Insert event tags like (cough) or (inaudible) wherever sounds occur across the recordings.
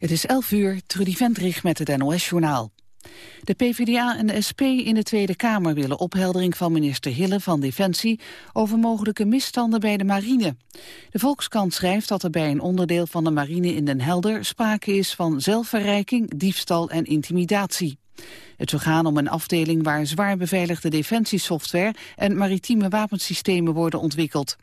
Het is 11 uur, Trudy Vendrich met het NOS-journaal. De PvdA en de SP in de Tweede Kamer willen opheldering van minister Hille van Defensie over mogelijke misstanden bij de marine. De Volkskrant schrijft dat er bij een onderdeel van de marine in Den Helder sprake is van zelfverrijking, diefstal en intimidatie. Het zou gaan om een afdeling waar zwaar beveiligde defensiesoftware en maritieme wapensystemen worden ontwikkeld.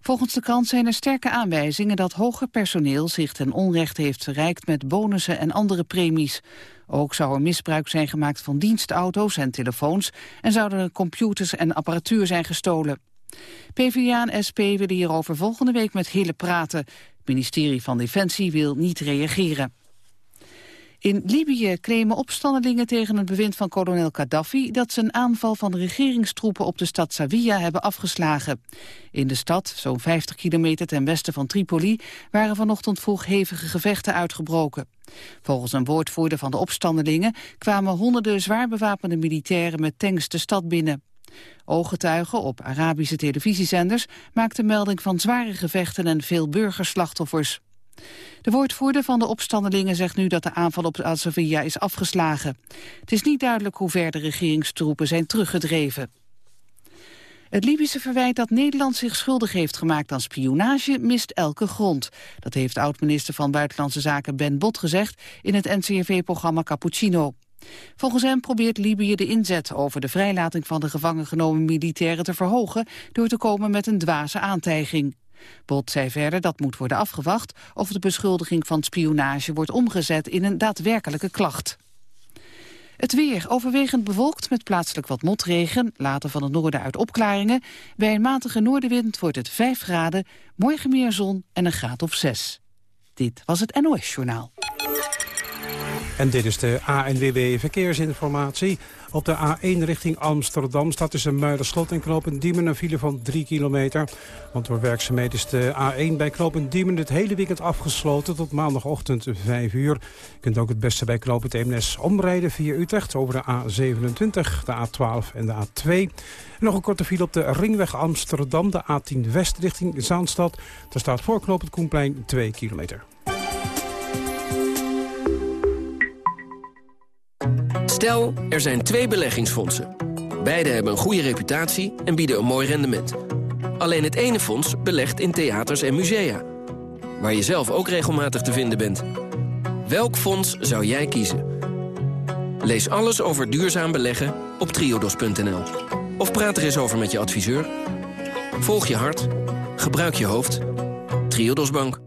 Volgens de krant zijn er sterke aanwijzingen dat hoger personeel zich ten onrechte heeft verrijkt met bonussen en andere premies. Ook zou er misbruik zijn gemaakt van dienstauto's en telefoons en zouden er computers en apparatuur zijn gestolen. PvdA en SP willen hierover volgende week met Hille praten. Het ministerie van Defensie wil niet reageren. In Libië claimen opstandelingen tegen het bewind van kolonel Gaddafi... dat ze een aanval van regeringstroepen op de stad Zawiya hebben afgeslagen. In de stad, zo'n 50 kilometer ten westen van Tripoli... waren vanochtend vroeg hevige gevechten uitgebroken. Volgens een woordvoerder van de opstandelingen... kwamen honderden zwaar bewapende militairen met tanks de stad binnen. Ooggetuigen op Arabische televisiezenders maakten melding van zware gevechten en veel burgerslachtoffers. De woordvoerder van de opstandelingen zegt nu dat de aanval op Al-Zawiyya is afgeslagen. Het is niet duidelijk hoe ver de regeringstroepen zijn teruggedreven. Het Libische verwijt dat Nederland zich schuldig heeft gemaakt aan spionage mist elke grond. Dat heeft oud-minister van Buitenlandse Zaken Ben Bot gezegd in het NCRV-programma Cappuccino. Volgens hem probeert Libië de inzet over de vrijlating van de gevangen genomen militairen te verhogen door te komen met een dwaze aantijging. Bot zei verder dat moet worden afgewacht of de beschuldiging van spionage wordt omgezet in een daadwerkelijke klacht. Het weer overwegend bewolkt met plaatselijk wat motregen, later van het noorden uit opklaringen. Bij een matige noordenwind wordt het 5 graden, morgen meer zon en een graad of 6. Dit was het NOS Journaal. En dit is de ANWB Verkeersinformatie. Op de A1 richting Amsterdam staat tussen Muiderslot en Knopen Diemen een file van 3 kilometer. Want door werkzaamheden is de A1 bij Knopen Diemen het hele weekend afgesloten tot maandagochtend 5 uur. Je kunt ook het beste bij Knopen Eemnes omrijden via Utrecht over de A27, de A12 en de A2. nog een korte file op de ringweg Amsterdam, de A10 West richting Zaanstad. Daar staat voor Knopen Koenplein 2 kilometer. Stel, er zijn twee beleggingsfondsen. Beide hebben een goede reputatie en bieden een mooi rendement. Alleen het ene fonds belegt in theaters en musea. Waar je zelf ook regelmatig te vinden bent. Welk fonds zou jij kiezen? Lees alles over duurzaam beleggen op triodos.nl. Of praat er eens over met je adviseur. Volg je hart. Gebruik je hoofd. Triodos Bank.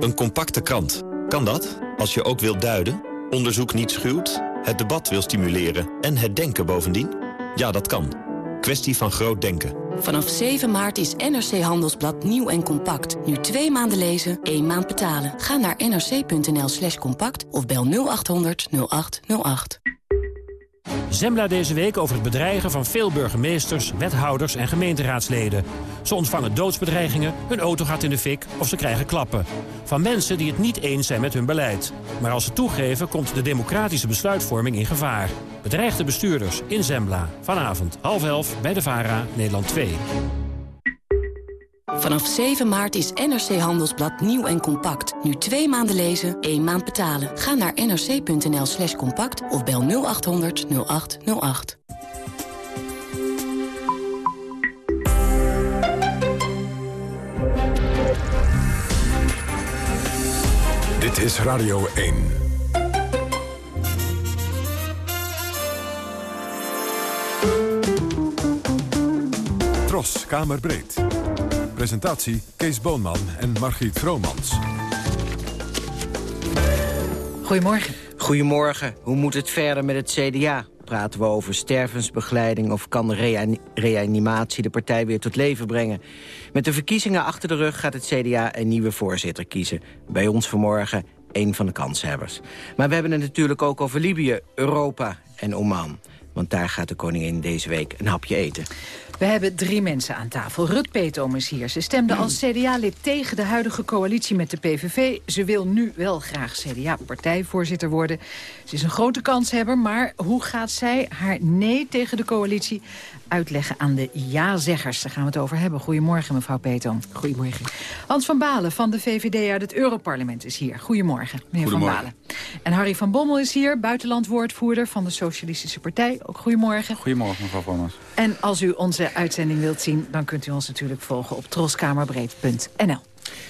Een compacte krant. Kan dat? Als je ook wilt duiden onderzoek niet schuwt, het debat wil stimuleren en het denken bovendien? Ja, dat kan. Kwestie van groot denken. Vanaf 7 maart is NRC Handelsblad nieuw en compact. Nu twee maanden lezen, één maand betalen. Ga naar nrc.nl slash compact of bel 0800 0808. Zembla deze week over het bedreigen van veel burgemeesters, wethouders en gemeenteraadsleden. Ze ontvangen doodsbedreigingen, hun auto gaat in de fik of ze krijgen klappen. Van mensen die het niet eens zijn met hun beleid. Maar als ze toegeven komt de democratische besluitvorming in gevaar. Bedreigde bestuurders in Zembla. Vanavond half elf bij de VARA, Nederland 2. Vanaf 7 maart is NRC Handelsblad nieuw en compact. Nu twee maanden lezen, één maand betalen. Ga naar nrc.nl slash compact of bel 0800 0808. Dit is Radio 1. Tros, Kamerbreed. Presentatie Kees Boonman en Margriet Vromans. Goedemorgen. Goedemorgen. Hoe moet het verder met het CDA? Praten we over stervensbegeleiding of kan de reanimatie de partij weer tot leven brengen? Met de verkiezingen achter de rug gaat het CDA een nieuwe voorzitter kiezen. Bij ons vanmorgen een van de kanshebbers. Maar we hebben het natuurlijk ook over Libië, Europa en Oman. Want daar gaat de koningin deze week een hapje eten. We hebben drie mensen aan tafel. Rut Petom is hier. Ze stemde als CDA-lid tegen de huidige coalitie met de PVV. Ze wil nu wel graag CDA-partijvoorzitter worden. Ze is een grote kanshebber, maar hoe gaat zij haar nee tegen de coalitie uitleggen aan de ja-zeggers? Daar gaan we het over hebben. Goedemorgen, mevrouw Petom. Goedemorgen. Hans van Balen van de VVD uit het Europarlement is hier. Goedemorgen, meneer Van Balen. En Harry van Bommel is hier, buitenlandwoordvoerder van de Socialistische Partij. Ook goedemorgen. Goedemorgen, mevrouw Vommers. En als u onze uitzending wilt zien, dan kunt u ons natuurlijk volgen op troskamerbreed.nl.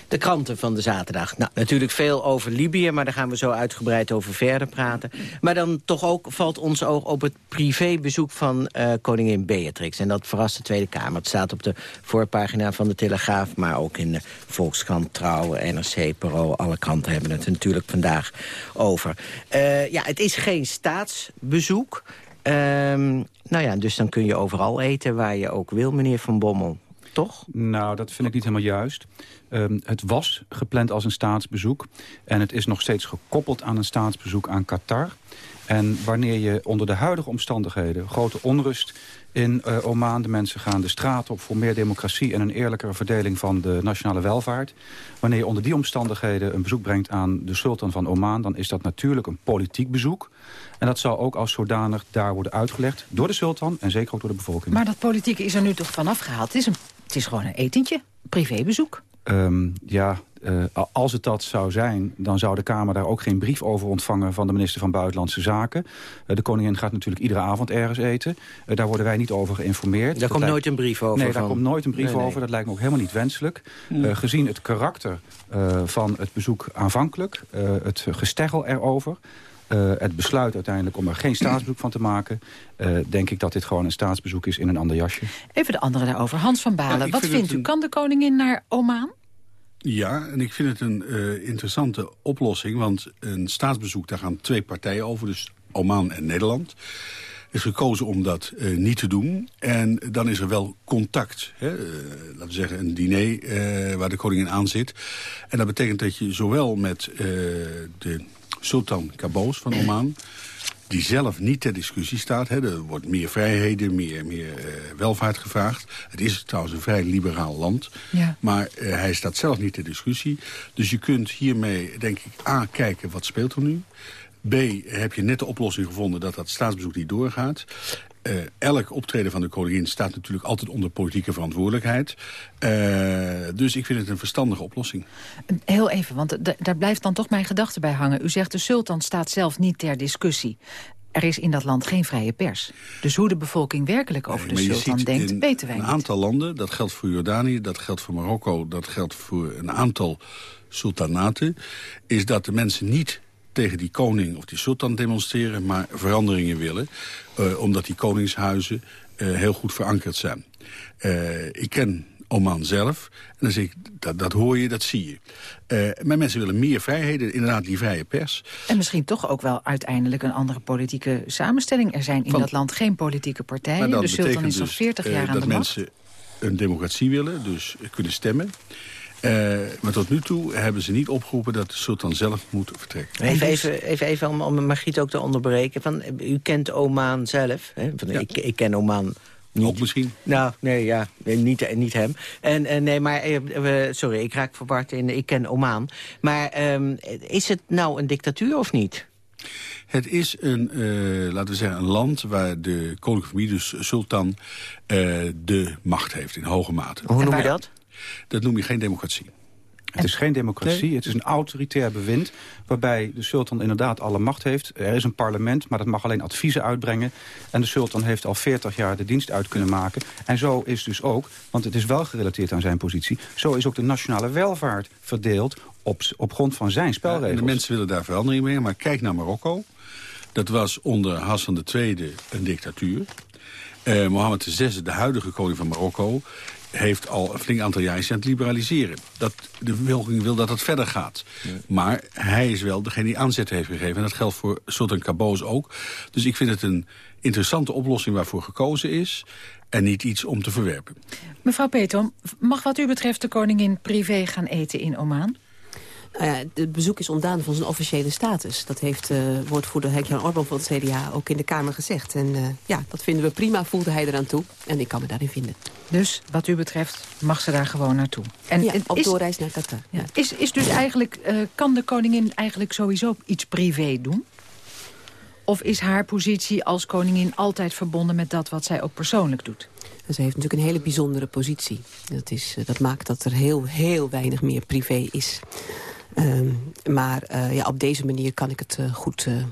De kranten van de zaterdag. Nou, natuurlijk veel over Libië, maar daar gaan we zo uitgebreid over verder praten. Maar dan toch ook valt ons oog op het privébezoek van uh, koningin Beatrix. En dat verrast de Tweede Kamer. Het staat op de voorpagina van de Telegraaf, maar ook in de Volkskrant, Trouw, NRC, Parool. Alle kranten hebben het natuurlijk vandaag over. Uh, ja, het is geen staatsbezoek. Um, nou ja, dus dan kun je overal eten waar je ook wil, meneer Van Bommel. Toch? Nou, dat vind ik niet helemaal juist. Um, het was gepland als een staatsbezoek. En het is nog steeds gekoppeld aan een staatsbezoek aan Qatar. En wanneer je onder de huidige omstandigheden grote onrust in uh, Oman. De mensen gaan de straat op voor meer democratie en een eerlijkere verdeling van de nationale welvaart. Wanneer je onder die omstandigheden een bezoek brengt aan de sultan van Oman... dan is dat natuurlijk een politiek bezoek. En dat zal ook als zodanig daar worden uitgelegd door de sultan en zeker ook door de bevolking. Maar dat politieke is er nu toch vanaf gehaald? Het is, een, het is gewoon een etentje, privébezoek. Um, ja, uh, als het dat zou zijn, dan zou de Kamer daar ook geen brief over ontvangen van de minister van Buitenlandse Zaken. Uh, de koningin gaat natuurlijk iedere avond ergens eten. Uh, daar worden wij niet over geïnformeerd. Daar dat komt nooit een brief over? Nee, daar komt nooit een brief nee, over. Dat lijkt me ook helemaal niet wenselijk. Hmm. gezien het karakter van het bezoek aanvankelijk, het gesteggel erover... Uh, het besluit uiteindelijk om er geen staatsbezoek van te maken... Uh, denk ik dat dit gewoon een staatsbezoek is in een ander jasje. Even de andere daarover. Hans van Balen, ja, wat vind vindt u? Een... Kan de koningin naar Oman? Ja, en ik vind het een uh, interessante oplossing. Want een staatsbezoek, daar gaan twee partijen over. Dus Oman en Nederland is gekozen om dat uh, niet te doen. En dan is er wel contact. Hè? Uh, laten we zeggen een diner uh, waar de koningin aan zit. En dat betekent dat je zowel met de Sultan Qaboos van Oman die zelf niet ter discussie staat. Hè. Er wordt meer vrijheden, meer, meer uh, welvaart gevraagd. Het is trouwens een vrij liberaal land. Ja. Maar uh, hij staat zelf niet ter discussie. Dus je kunt hiermee, denk ik, A, kijken wat speelt er nu. B, heb je net de oplossing gevonden dat dat staatsbezoek niet doorgaat. Uh, elk optreden van de koningin staat natuurlijk altijd onder politieke verantwoordelijkheid. Uh, dus ik vind het een verstandige oplossing. Heel even, want daar blijft dan toch mijn gedachte bij hangen. U zegt de sultan staat zelf niet ter discussie. Er is in dat land geen vrije pers. Dus hoe de bevolking werkelijk over nee, de sultan denkt, in weten wij niet. Een aantal landen, dat geldt voor Jordanië, dat geldt voor Marokko... dat geldt voor een aantal sultanaten... is dat de mensen niet tegen die koning of die sultan demonstreren... maar veranderingen willen, uh, omdat die koningshuizen uh, heel goed verankerd zijn. Uh, ik ken Oman zelf. En dan zeg ik, dat, dat hoor je, dat zie je. Maar mensen willen meer vrijheden, inderdaad die vrije pers. En misschien toch ook wel uiteindelijk een andere politieke samenstelling. Er zijn in Van, dat land geen politieke partijen. De sultan is al 40 dus, jaar aan de macht. dat mensen een democratie willen, dus kunnen stemmen. Uh, maar tot nu toe hebben ze niet opgeroepen dat de sultan zelf moet vertrekken. Even, even, even, even om, om Margriet ook te onderbreken. Van, u kent Oman zelf. Hè? Van, ja. ik, ik ken Oman niet. Ook misschien? Nou, nee, ja, niet, niet hem. En, en nee, maar, uh, sorry, ik raak verward in, ik ken Oman. Maar um, is het nou een dictatuur of niet? Het is een, uh, laten we zeggen, een land waar de koninklijke familie, dus sultan, uh, de macht heeft in hoge mate. Hoe noem je dat? Dat noem je geen democratie. Het is geen democratie, nee. het is een autoritair bewind... waarbij de sultan inderdaad alle macht heeft. Er is een parlement, maar dat mag alleen adviezen uitbrengen. En de sultan heeft al 40 jaar de dienst uit kunnen maken. En zo is dus ook, want het is wel gerelateerd aan zijn positie... zo is ook de nationale welvaart verdeeld op, op grond van zijn spelregels. Ja, de mensen willen daar verandering mee, maar kijk naar Marokko. Dat was onder Hassan II een dictatuur. Uh, Mohammed VI, de huidige koning van Marokko heeft al een flink aantal jaar aan het liberaliseren. Dat, de bevolking wil dat het verder gaat. Ja. Maar hij is wel degene die aanzet heeft gegeven. En dat geldt voor Sultan Qaboos ook. Dus ik vind het een interessante oplossing waarvoor gekozen is en niet iets om te verwerpen. Mevrouw Petom, mag wat u betreft de koningin privé gaan eten in Oman? Ja, het bezoek is ontdaan van zijn officiële status. Dat heeft uh, woordvoerder Henk-Jan Orban van het CDA ook in de Kamer gezegd. En uh, ja, dat vinden we prima, voelde hij eraan toe. En ik kan me daarin vinden. Dus wat u betreft mag ze daar gewoon naartoe. En ja, op is, doorreis naar Qatar. Ja. Is, is dus eigenlijk, uh, kan de koningin eigenlijk sowieso iets privé doen? Of is haar positie als koningin altijd verbonden met dat wat zij ook persoonlijk doet? Ze heeft natuurlijk een hele bijzondere positie. Dat, is, dat maakt dat er heel, heel weinig meer privé is. Um, maar uh, ja, op deze manier kan ik het uh, goed uh,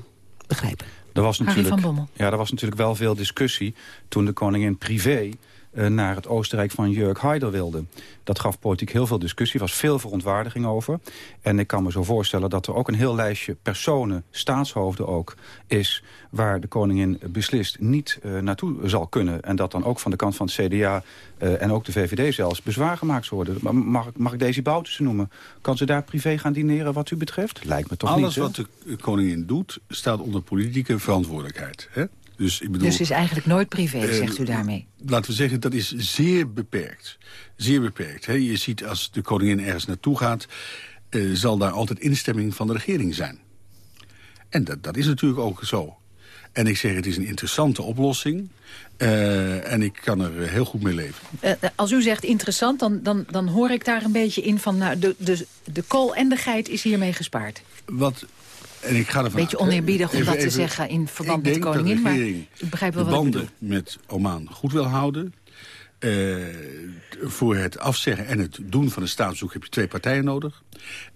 begrijpen. Er was, natuurlijk, ja, er was natuurlijk wel veel discussie toen de koningin privé naar het Oostenrijk van Jörg Haider wilde. Dat gaf politiek heel veel discussie, was veel verontwaardiging over. En ik kan me zo voorstellen dat er ook een heel lijstje personen, staatshoofden ook, is... waar de koningin beslist niet uh, naartoe zal kunnen. En dat dan ook van de kant van het CDA uh, en ook de VVD zelfs bezwaar gemaakt worden. Mag, mag ik Daisy Boutersen noemen? Kan ze daar privé gaan dineren wat u betreft? Lijkt me toch Alles niet, Alles wat de koningin doet, staat onder politieke verantwoordelijkheid. Hè? Dus, ik bedoel, dus is eigenlijk nooit privé, uh, zegt u daarmee? Laten we zeggen, dat is zeer beperkt. Zeer beperkt. Hè? Je ziet als de koningin ergens naartoe gaat... Uh, zal daar altijd instemming van de regering zijn. En dat, dat is natuurlijk ook zo. En ik zeg, het is een interessante oplossing. Uh, en ik kan er heel goed mee leven. Uh, als u zegt interessant, dan, dan, dan hoor ik daar een beetje in van... Nou, de, de, de kool en de geit is hiermee gespaard. Wat en ik ga ervan Beetje oneerbiedig om dat te zeggen in verband met de koningin. maar ik begrijp wel de wat banden met Oman goed wil houden. Uh, voor het afzeggen en het doen van een staatsbezoek heb je twee partijen nodig.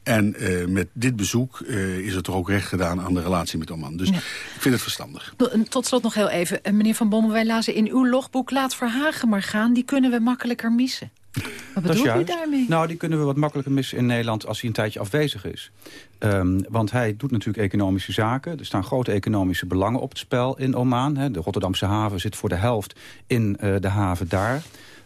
En uh, met dit bezoek uh, is er toch ook recht gedaan aan de relatie met Oman. Dus ja. ik vind het verstandig. Tot slot nog heel even. Meneer Van Bommel, wij lazen in uw logboek... laat Verhagen maar gaan, die kunnen we makkelijker missen. Wat bedoelt u daarmee? Nou, die kunnen we wat makkelijker missen in Nederland als hij een tijdje afwezig is. Um, want hij doet natuurlijk economische zaken. Er staan grote economische belangen op het spel in Oman. Hè. De Rotterdamse haven zit voor de helft in uh, de haven daar.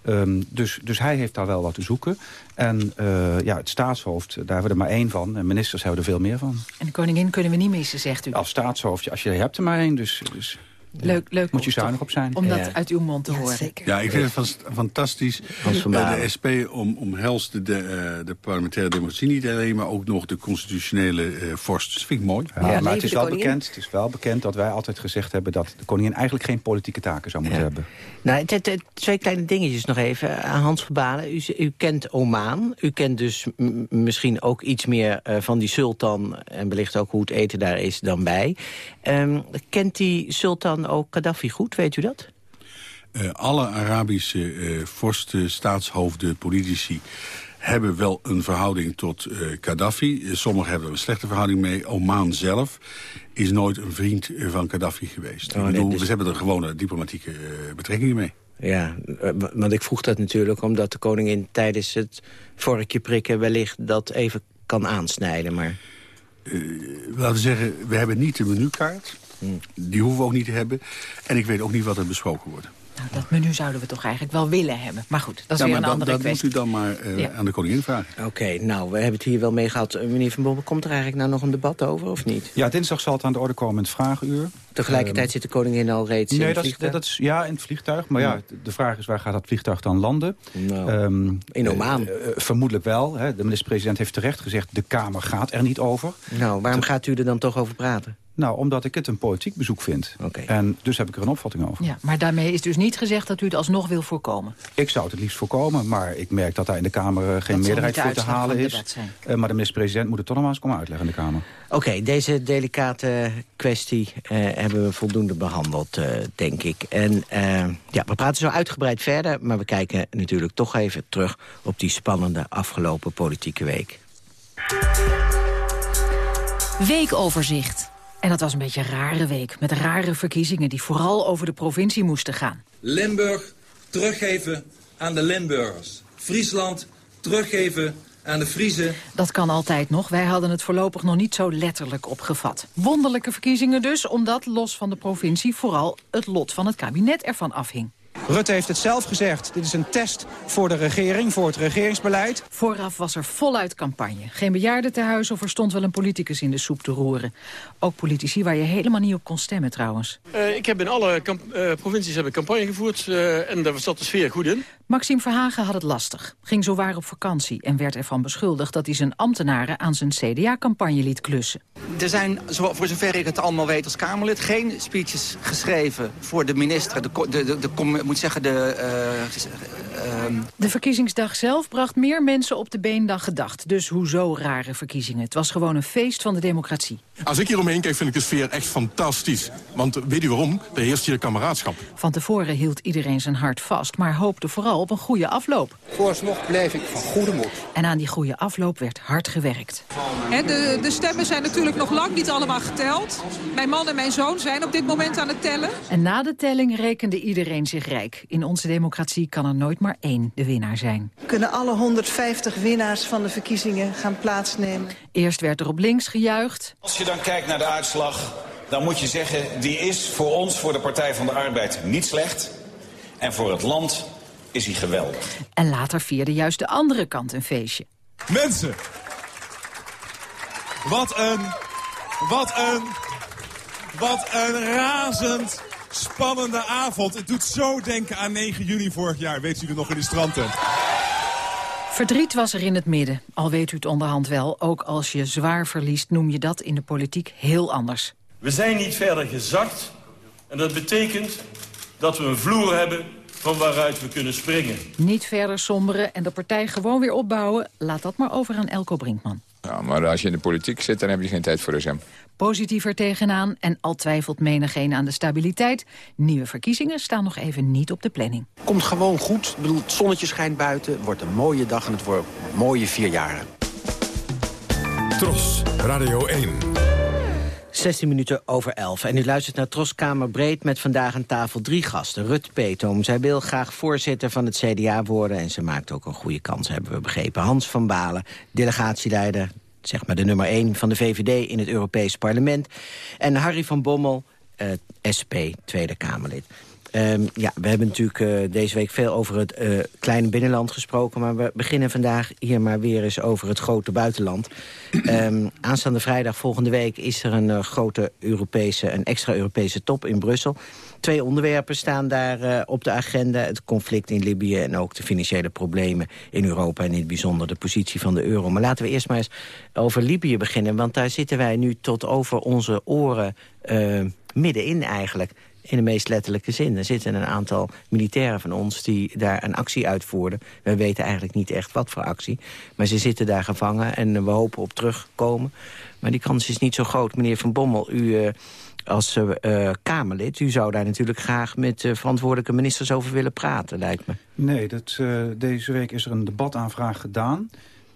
Um, dus, dus hij heeft daar wel wat te zoeken. En uh, ja, het staatshoofd, daar hebben we er maar één van. En ministers hebben er veel meer van. En de koningin kunnen we niet missen, zegt u? Als staatshoofd, als je er hebt er maar één. Dus, dus Leuk, leuk Moet je zuinig op zijn. Om dat ja. uit uw mond te ja, horen. Zeker. Ja, ik vind het fantastisch. Uh, de SP om, omhelst de, de, uh, de parlementaire democratie niet alleen... maar ook nog de constitutionele uh, vorst. Dat vind ik mooi. Ja, maar het is, wel bekend, het is wel bekend dat wij altijd gezegd hebben... dat de koningin eigenlijk geen politieke taken zou moeten hebben. Nou, twee kleine dingetjes nog even. Hans Verbalen, u, u kent Oman. U kent dus misschien ook iets meer van die sultan... en wellicht ook hoe het eten daar is dan bij. Um, kent die sultan ook Gaddafi goed, weet u dat? Uh, alle Arabische uh, vorsten, staatshoofden, politici hebben wel een verhouding tot uh, Gaddafi. Sommigen hebben er een slechte verhouding mee. Oman zelf is nooit een vriend van Gaddafi geweest. Oh, ik bedoel, nee, dus... We hebben er gewone diplomatieke betrekkingen mee. Ja, want ik vroeg dat natuurlijk omdat de koningin tijdens het vorkje prikken... wellicht dat even kan aansnijden, maar... laten we zeggen, we hebben niet de menukaart. Die hoeven we ook niet te hebben. En ik weet ook niet wat er besproken wordt. Nou, dat menu zouden we toch eigenlijk wel willen hebben. Maar goed, dat is ja, weer een andere dat kwestie. Dat moet u dan maar uh, ja. aan de koningin vragen. Oké, okay, nou, we hebben het hier wel mee gehad. meneer Van Bommel, komt er eigenlijk nou nog een debat over of niet? Ja, dinsdag zal het aan de orde komen in het vragenuur. Tegelijkertijd um, zit de koningin al reeds nee, in het dat vliegtuig? Is, dat is, ja, in het vliegtuig. Maar ja, de vraag is waar gaat dat vliegtuig dan landen? Nou, um, in Oman? Uh, uh, vermoedelijk wel. Hè. De minister-president heeft terecht gezegd... de Kamer gaat er niet over. Nou, waarom gaat u er dan toch over praten? Nou, omdat ik het een politiek bezoek vind. Okay. En dus heb ik er een opvatting over. Ja, maar daarmee is dus niet gezegd dat u het alsnog wil voorkomen? Ik zou het het liefst voorkomen, maar ik merk dat daar in de Kamer uh, geen dat meerderheid voor te halen is. Uh, maar de minister-president moet het toch nog maar eens komen uitleggen in de Kamer. Oké, okay, deze delicate kwestie uh, hebben we voldoende behandeld, denk ik. En ja, we praten zo uitgebreid verder, maar we kijken natuurlijk toch even terug op die spannende afgelopen politieke week. Weekoverzicht. En dat was een beetje een rare week, met rare verkiezingen... die vooral over de provincie moesten gaan. Limburg teruggeven aan de Limburgers. Friesland teruggeven aan de Friese. Dat kan altijd nog. Wij hadden het voorlopig nog niet zo letterlijk opgevat. Wonderlijke verkiezingen dus, omdat los van de provincie... vooral het lot van het kabinet ervan afhing. Rutte heeft het zelf gezegd. Dit is een test voor de regering, voor het regeringsbeleid. Vooraf was er voluit campagne. Geen bejaarden te huis of er stond wel een politicus in de soep te roeren. Ook politici waar je helemaal niet op kon stemmen trouwens. Uh, ik heb in alle uh, provincies heb ik campagne gevoerd uh, en daar zat de sfeer goed in. Maxime Verhagen had het lastig, ging zowaar op vakantie... en werd ervan beschuldigd dat hij zijn ambtenaren aan zijn CDA-campagne liet klussen. Er zijn, voor zover ik het allemaal weet als Kamerlid... geen speeches geschreven voor de minister, de, de, de, de moet zeggen, de... Uh, uh, de verkiezingsdag zelf bracht meer mensen op de been dan gedacht. Dus hoezo rare verkiezingen? Het was gewoon een feest van de democratie. Als ik hier omheen kijk, vind ik de sfeer echt fantastisch. Want weet u waarom? Er heerst hier kameraadschap. Van tevoren hield iedereen zijn hart vast, maar hoopte vooral op een goede afloop. Vooralsnog blijf ik van goede moed. En aan die goede afloop werd hard gewerkt. de, de stemmen zijn natuurlijk nog lang niet allemaal geteld. Mijn man en mijn zoon zijn op dit moment aan het tellen. En na de telling rekende iedereen zich rijk. In onze democratie kan er nooit maar één de winnaar zijn. Kunnen alle 150 winnaars van de verkiezingen gaan plaatsnemen? Eerst werd er op links gejuicht. Als je dan kijkt naar de uitslag, dan moet je zeggen... die is voor ons, voor de Partij van de Arbeid, niet slecht. En voor het land is hij geweldig. En later vierde juist de andere kant een feestje. Mensen, wat een, wat een, wat een razend spannende avond. Het doet zo denken aan 9 juni vorig jaar, weet u er nog in de strandtent. Verdriet was er in het midden, al weet u het onderhand wel. Ook als je zwaar verliest noem je dat in de politiek heel anders. We zijn niet verder gezakt en dat betekent dat we een vloer hebben van waaruit we kunnen springen. Niet verder somberen en de partij gewoon weer opbouwen. Laat dat maar over aan Elko Brinkman. Ja, maar als je in de politiek zit, dan heb je geen tijd voor de Positiever tegenaan en al twijfelt menigeen aan de stabiliteit. Nieuwe verkiezingen staan nog even niet op de planning. Komt gewoon goed. Ik bedoel, het zonnetje schijnt buiten. Het wordt een mooie dag en het wordt mooie vier jaren. Tros, Radio 1. 16 minuten over 11. En u luistert naar Troskamer Breed met vandaag aan tafel drie gasten. Rut Peetoom, zij wil graag voorzitter van het CDA worden... en ze maakt ook een goede kans, hebben we begrepen. Hans van Balen, delegatieleider, zeg maar de nummer 1 van de VVD... in het Europees Parlement. En Harry van Bommel, uh, SP, Tweede Kamerlid. Um, ja, we hebben natuurlijk uh, deze week veel over het uh, kleine binnenland gesproken... maar we beginnen vandaag hier maar weer eens over het grote buitenland. Um, aanstaande vrijdag volgende week is er een uh, grote Europese, een extra Europese top in Brussel. Twee onderwerpen staan daar op de agenda. Het conflict in Libië en ook de financiële problemen in Europa... en in het bijzonder de positie van de euro. Maar laten we eerst maar eens over Libië beginnen... want daar zitten wij nu tot over onze oren middenin eigenlijk in de meest letterlijke zin. Er zitten een aantal militairen van ons die daar een actie uitvoerden. We weten eigenlijk niet echt wat voor actie. Maar ze zitten daar gevangen en we hopen op terugkomen. Maar die kans is niet zo groot. Meneer Van Bommel, u uh, als uh, Kamerlid... u zou daar natuurlijk graag met verantwoordelijke ministers over willen praten, lijkt me. Nee, dat, deze week is er een debataanvraag gedaan...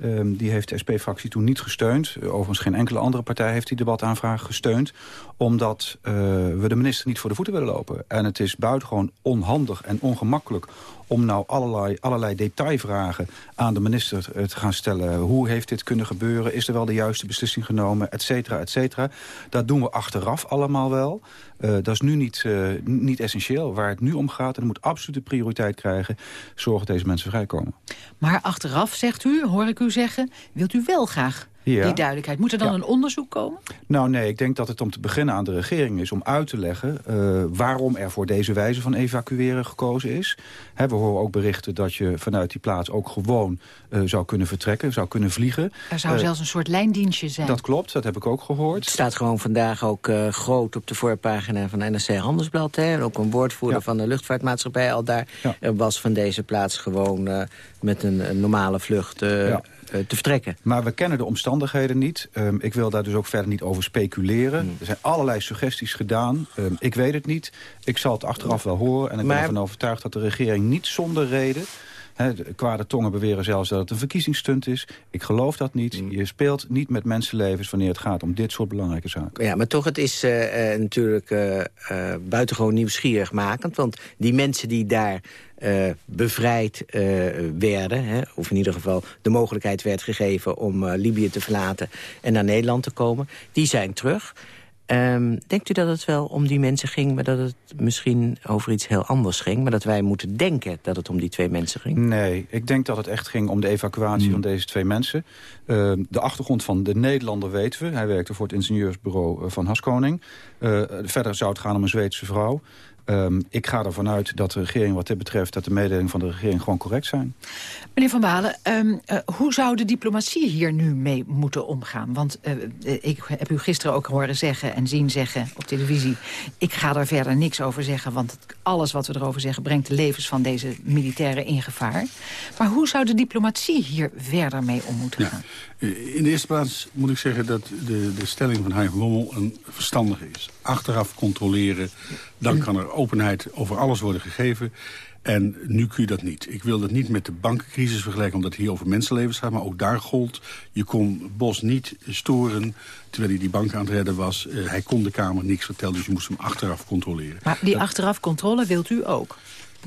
Um, die heeft de SP-fractie toen niet gesteund. Overigens geen enkele andere partij heeft die debataanvraag gesteund. Omdat uh, we de minister niet voor de voeten willen lopen. En het is buitengewoon onhandig en ongemakkelijk om nou allerlei, allerlei detailvragen aan de minister te gaan stellen. Hoe heeft dit kunnen gebeuren? Is er wel de juiste beslissing genomen? Et cetera, et cetera. Dat doen we achteraf allemaal wel. Uh, dat is nu niet, niet essentieel. Waar het nu om gaat, en dat moet absolute prioriteit krijgen... zorgen dat deze mensen vrijkomen. Maar achteraf, zegt u, hoor ik u zeggen... wilt u wel graag ja. die duidelijkheid. Moet er dan een onderzoek komen? Nou nee, ik denk dat het om te beginnen aan de regering is... om uit te leggen uh, waarom er voor deze wijze van evacueren gekozen is. He, we horen ook berichten dat je vanuit die plaats ook gewoon uh, zou kunnen vertrekken, zou kunnen vliegen. Er zou uh, zelfs een soort lijndienstje zijn. Dat klopt, dat heb ik ook gehoord. Het staat gewoon vandaag ook groot op de voorpagina van NRC Handelsblad. Hè? Ook een woordvoerder ja. van de luchtvaartmaatschappij al daar ja. was van deze plaats gewoon met een, een normale vlucht... Ja te vertrekken. Maar we kennen de omstandigheden niet. Um, ik wil daar dus ook verder niet over speculeren. Hmm. Er zijn allerlei suggesties gedaan. Um, ik weet het niet. Ik zal het achteraf wel horen. En ik maar... ben ervan overtuigd dat de regering niet zonder reden... He, de kwade tongen beweren zelfs dat het een verkiezingsstunt is. Ik geloof dat niet. Je speelt niet met mensenlevens wanneer het gaat om dit soort belangrijke zaken. Ja, maar toch, het is uh, uh, natuurlijk uh, buitengewoon nieuwsgierig makend. Want die mensen die daar uh, bevrijd uh, werden. Hè, of in ieder geval de mogelijkheid werd gegeven om uh, Libië te verlaten en naar Nederland te komen. Die zijn terug. Um, denkt u dat het wel om die mensen ging, maar dat het misschien over iets heel anders ging? Maar dat wij moeten denken dat het om die twee mensen ging? Nee, ik denk dat het echt ging om de evacuatie hmm. van deze twee mensen. Uh, de achtergrond van de Nederlander weten we. Hij werkte voor het ingenieursbureau van Haskoning. Uh, verder zou het gaan om een Zweedse vrouw. Ehm, ik ga ervan uit dat de regering wat dit betreft... dat de mededelingen van de regering gewoon correct zijn. Meneer Van Balen, ehm, eh, hoe zou de diplomatie hier nu mee moeten omgaan? Want uh, ik heb u gisteren ook horen zeggen en zien zeggen op televisie... ik ga daar verder niks over zeggen, want alles wat we erover zeggen... brengt de levens van deze militairen in gevaar. Maar hoe zou de diplomatie hier verder mee om moeten gaan? In de eerste plaats moet ik zeggen dat de, de stelling van Hein Lommel een verstandige is. Achteraf controleren, dan kan er openheid over alles worden gegeven. En nu kun je dat niet. Ik wil dat niet met de bankencrisis vergelijken... omdat het hier over mensenlevens gaat. Maar ook daar gold, je kon Bos niet storen... terwijl hij die bank aan het redden was. Uh, hij kon de Kamer niks vertellen, dus je moest hem achteraf controleren. Maar die achteraf controle wilt u ook?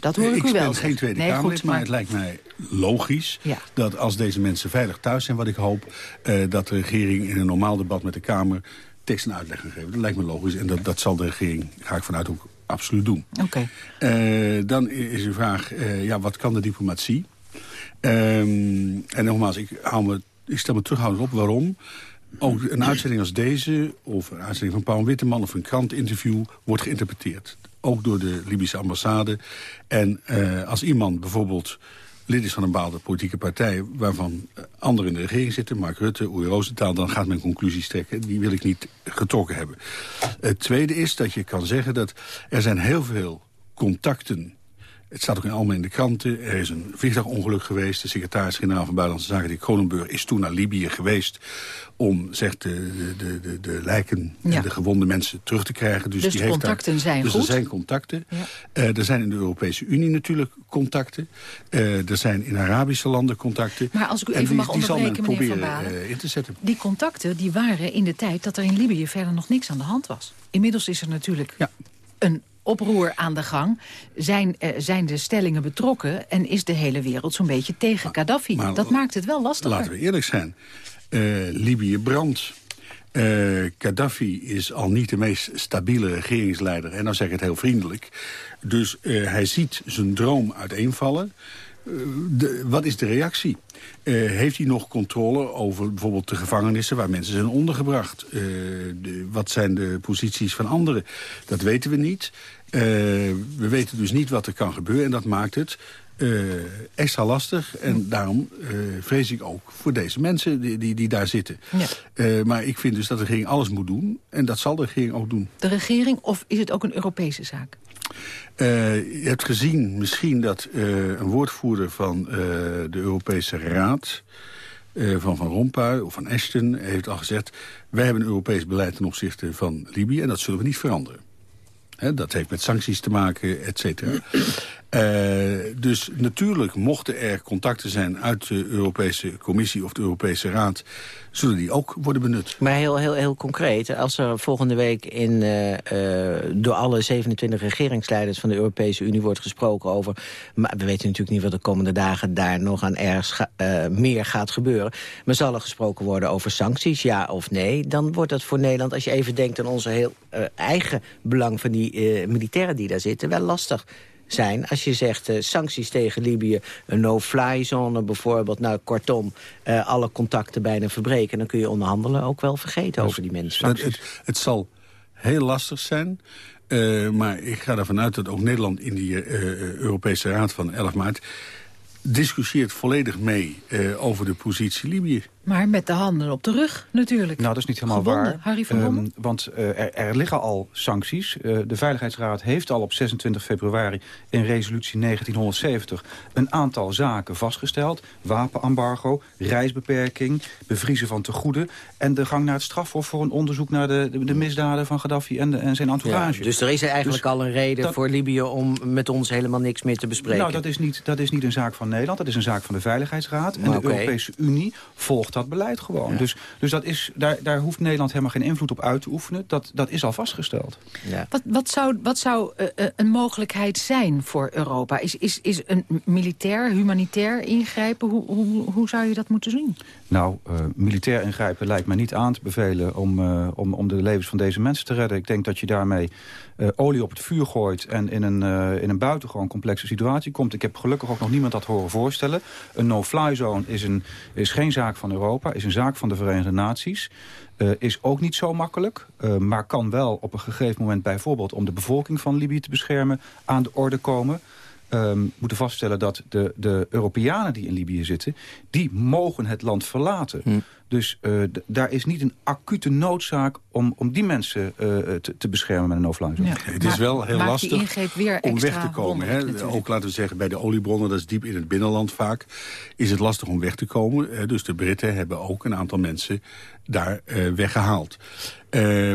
Dat hoor ik, ik u wel. Ik ben geen Tweede nee, Kamerlid, goed, maar... maar het lijkt mij logisch ja. dat als deze mensen veilig thuis zijn... wat ik hoop, uh, dat de regering in een normaal debat met de Kamer... tekst en uitleg gaan geven. Dat lijkt me logisch en dat, dat zal de regering, ga ik vanuit, ook absoluut doen. Oké. Okay. Uh, dan is de vraag, uh, ja, wat kan de diplomatie? Um, en nogmaals, ik, hou me, ik stel me terughoudend op. Waarom? Ook een uitzending als deze, of een uitzending van Paul Witteman... of een krantinterview, wordt geïnterpreteerd. Ook door de Libische ambassade. En uh, als iemand bijvoorbeeld lid is van een bepaalde politieke partij... waarvan anderen in de regering zitten, Mark Rutte, Oei Roosentaal... dan gaat men conclusies trekken. Die wil ik niet getrokken hebben. Het tweede is dat je kan zeggen dat er zijn heel veel contacten... Het staat ook in allemaal in de kranten. Er is een vliegtuigongeluk geweest. De secretaris-generaal van Buitenlandse Zaken, die Kronenburg... is toen naar Libië geweest om zegt, de, de, de, de lijken ja. en de gewonde mensen terug te krijgen. Dus, dus die contacten daar, zijn dus goed? er zijn contacten. Ja. Uh, er zijn in de Europese Unie natuurlijk contacten. Uh, er zijn in Arabische landen contacten. Maar als ik u en even die, mag die zal men onderbreken, meneer proberen Van Balen. uh, in te zetten. Die contacten die waren in de tijd dat er in Libië verder nog niks aan de hand was. Inmiddels is er natuurlijk ja. een oproer aan de gang. Zijn, uh, zijn de stellingen betrokken en is de hele wereld zo'n beetje tegen Gaddafi? maar, dat maakt het wel lastiger. Laten we eerlijk zijn. Libië brandt. Uh, Gaddafi is al niet de meest stabiele regeringsleider. En dan zeg ik het heel vriendelijk. Dus uh, hij ziet zijn droom uiteenvallen. Uh, de, wat is de reactie? heeft hij nog controle over bijvoorbeeld de gevangenissen... waar mensen zijn ondergebracht? De, wat zijn de posities van anderen? Dat weten we niet. We weten dus niet wat er kan gebeuren. En dat maakt het uh, extra lastig. En daarom uh, vrees ik ook voor deze mensen die, die, die daar zitten. Ja. Uh, maar ik vind dus dat de regering alles moet doen. En dat zal de regering ook doen. De regering of is het ook een Europese zaak? je hebt gezien misschien dat een woordvoerder van de Europese Raad... van Van Rompuy of van Ashton heeft al gezegd... wij hebben een Europees beleid ten opzichte van Libië... en dat zullen we niet veranderen. Dat heeft met sancties te maken, et cetera. Uh, dus natuurlijk mochten er contacten zijn uit de Europese Commissie of de Europese Raad... zullen die ook worden benut. Maar heel, heel, heel concreet, als er volgende week in, uh, uh, door alle 27 regeringsleiders van de Europese Unie wordt gesproken over... maar we weten natuurlijk niet wat de komende dagen daar nog aan ergens meer gaat gebeuren... maar zal er gesproken worden over sancties, ja of nee... dan wordt dat voor Nederland, als je even denkt aan onze heel eigen belang van die militairen die daar zitten... wel lastig zijn. Als je zegt uh, sancties tegen Libië, een no-fly zone bijvoorbeeld. Nou, kortom, uh, alle contacten bijna verbreken. Dan kun je onderhandelen ook wel vergeten over die mensen. Het, het, zal heel lastig zijn. Uh, maar ik ga ervan uit dat ook Nederland in die Europese Raad van 11 maart discussieert volledig mee over de positie Libië. Maar met de handen op de rug natuurlijk. Nou, dat is niet helemaal Gewonden, waar. Harry van um, want uh, er, er, liggen al sancties. Uh, de Veiligheidsraad heeft al op 26 februari in resolutie 1970... een aantal zaken vastgesteld. Wapenembargo, reisbeperking, bevriezen van tegoeden... en de gang naar het strafhof voor een onderzoek naar de, de, de misdaden van Gaddafi en, de, en zijn entourage. Ja, dus er is eigenlijk dus, al een reden dat, voor Libië om met ons helemaal niks meer te bespreken. Nou, dat is niet, dat is niet een zaak van Nederland, dat is een zaak van de Veiligheidsraad. En okay. de Europese Unie volgt dat beleid gewoon. Ja. Dus, dus dat is, daar, daar hoeft Nederland helemaal geen invloed op uit te oefenen. Dat, dat is al vastgesteld. Ja. Wat, wat zou, wat zou uh, een mogelijkheid zijn voor Europa? Is, is, is een militair, humanitair ingrijpen? Hoe, hoe, hoe zou je dat moeten zien? Nou, uh, militair ingrijpen lijkt mij niet aan te bevelen om, uh, om, om de levens van deze mensen te redden. Ik denk dat je daarmee uh, olie op het vuur gooit en in een, in een buitengewoon complexe situatie komt. Ik heb gelukkig ook nog niemand dat horen voorstellen. Een no-fly zone is, een, is geen zaak van Europa, is een zaak van de Verenigde Naties. is ook niet zo makkelijk, maar kan wel op een gegeven moment bijvoorbeeld om de bevolking van Libië te beschermen aan de orde komen um, moeten vaststellen dat de, de Europeanen die in Libië zitten... die mogen het land verlaten. Hm. Dus uh, daar is niet een acute noodzaak om, om die mensen uh, te, te, beschermen met een no-fly ja. Het is wel heel lastig om weg te komen. Hè? Ook laten we zeggen bij de oliebronnen, dat is diep in het binnenland vaak... is het lastig om weg te komen. Hè? Dus de Britten hebben ook een aantal mensen daar uh, weggehaald.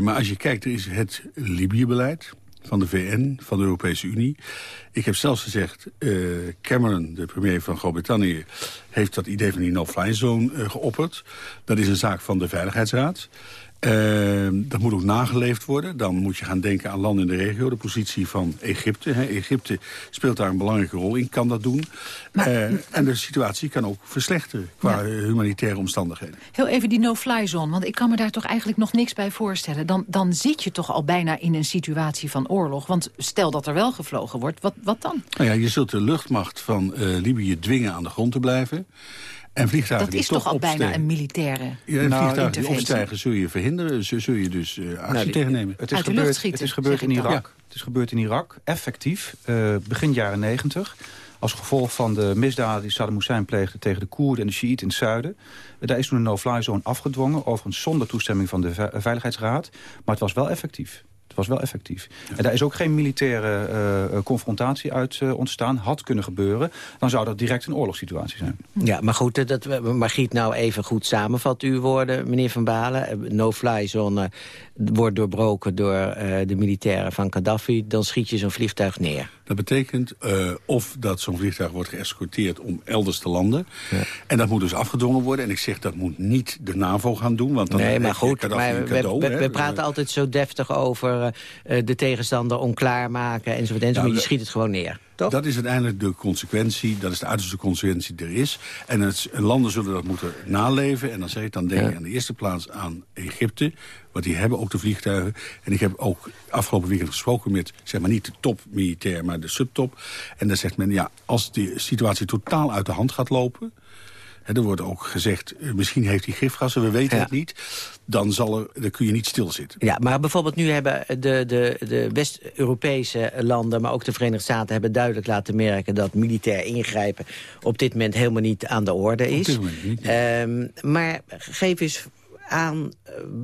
maar als je kijkt, er is het Libië-beleid van de VN, van de Europese Unie. Ik heb zelfs gezegd, uh, Cameron, de premier van Groot-Brittannië... heeft dat idee van die no-fly zone uh, geopperd. Dat is een zaak van de Veiligheidsraad. Uh, dat moet ook nageleefd worden. Dan moet je gaan denken aan landen in de regio. De positie van Egypte. Hè. Egypte speelt daar een belangrijke rol in, kan dat doen. Maar, uh, en de situatie kan ook verslechteren qua ja. humanitaire omstandigheden. Heel even die no-fly zone, want ik kan me daar toch eigenlijk nog niks bij voorstellen. Dan, dan zit je toch al bijna in een situatie van oorlog. Want stel dat er wel gevlogen wordt, wat, wat dan? Nou ja, je zult de luchtmacht van uh, Libië dwingen aan de grond te blijven. En vliegtuigen dat is toch, al opstijgen. bijna een militaire ja, en vliegtuigen die opstijgen zul je verhinderen. Zul je dus uh, actie nou, tegennemen. Het is gebeurd, het is gebeurd in Irak. Ja. Het is gebeurd in Irak, effectief, uh, begin jaren negentig. Als gevolg van de misdaden die Saddam Hussein pleegde tegen de Koerden en de Shiiten in het zuiden. Uh, daar is toen een no-fly zone afgedwongen, overigens zonder toestemming van de Veiligheidsraad. Maar het was wel effectief. Het was wel effectief. En daar is ook geen militaire uh, confrontatie uit uh, ontstaan. Had kunnen gebeuren. Dan zou dat direct een oorlogssituatie zijn. Ja, maar goed, dat Margriet nou even goed samenvat uw woorden, meneer Van Balen. No-fly zone wordt doorbroken door uh, de militairen van Gaddafi. Dan schiet je zo'n vliegtuig neer. Dat betekent uh, of dat zo'n vliegtuig wordt geëscorteerd om elders te landen. Ja. En dat moet dus afgedwongen worden. En ik zeg dat moet niet de NAVO gaan doen. Want dan nee, maar goed, maar cadeau, we, we, we, praten altijd zo deftig over uh, de tegenstander onklaarmaken enzovoort. enzovoort. Nou, je schiet het gewoon neer. Toch? Dat is uiteindelijk de consequentie, dat is de uiterste consequentie die er is. En het, landen zullen dat moeten naleven. En dan zeg ik, dan denk ik ja. in de eerste plaats aan Egypte. Want die hebben ook de vliegtuigen. En ik heb ook afgelopen weekend gesproken met, zeg maar niet de top militair, maar de subtop. En dan zegt men, ja, als die situatie totaal uit de hand gaat lopen... Er wordt ook gezegd, misschien heeft hij gifgassen, we weten ja. het niet. Dan, zal er, dan kun je niet stilzitten. Ja, maar bijvoorbeeld nu hebben de, de, de West-Europese landen... maar ook de Verenigde Staten hebben duidelijk laten merken... dat militair ingrijpen op dit moment helemaal niet aan de orde is. Op dit moment niet, um, maar geef eens aan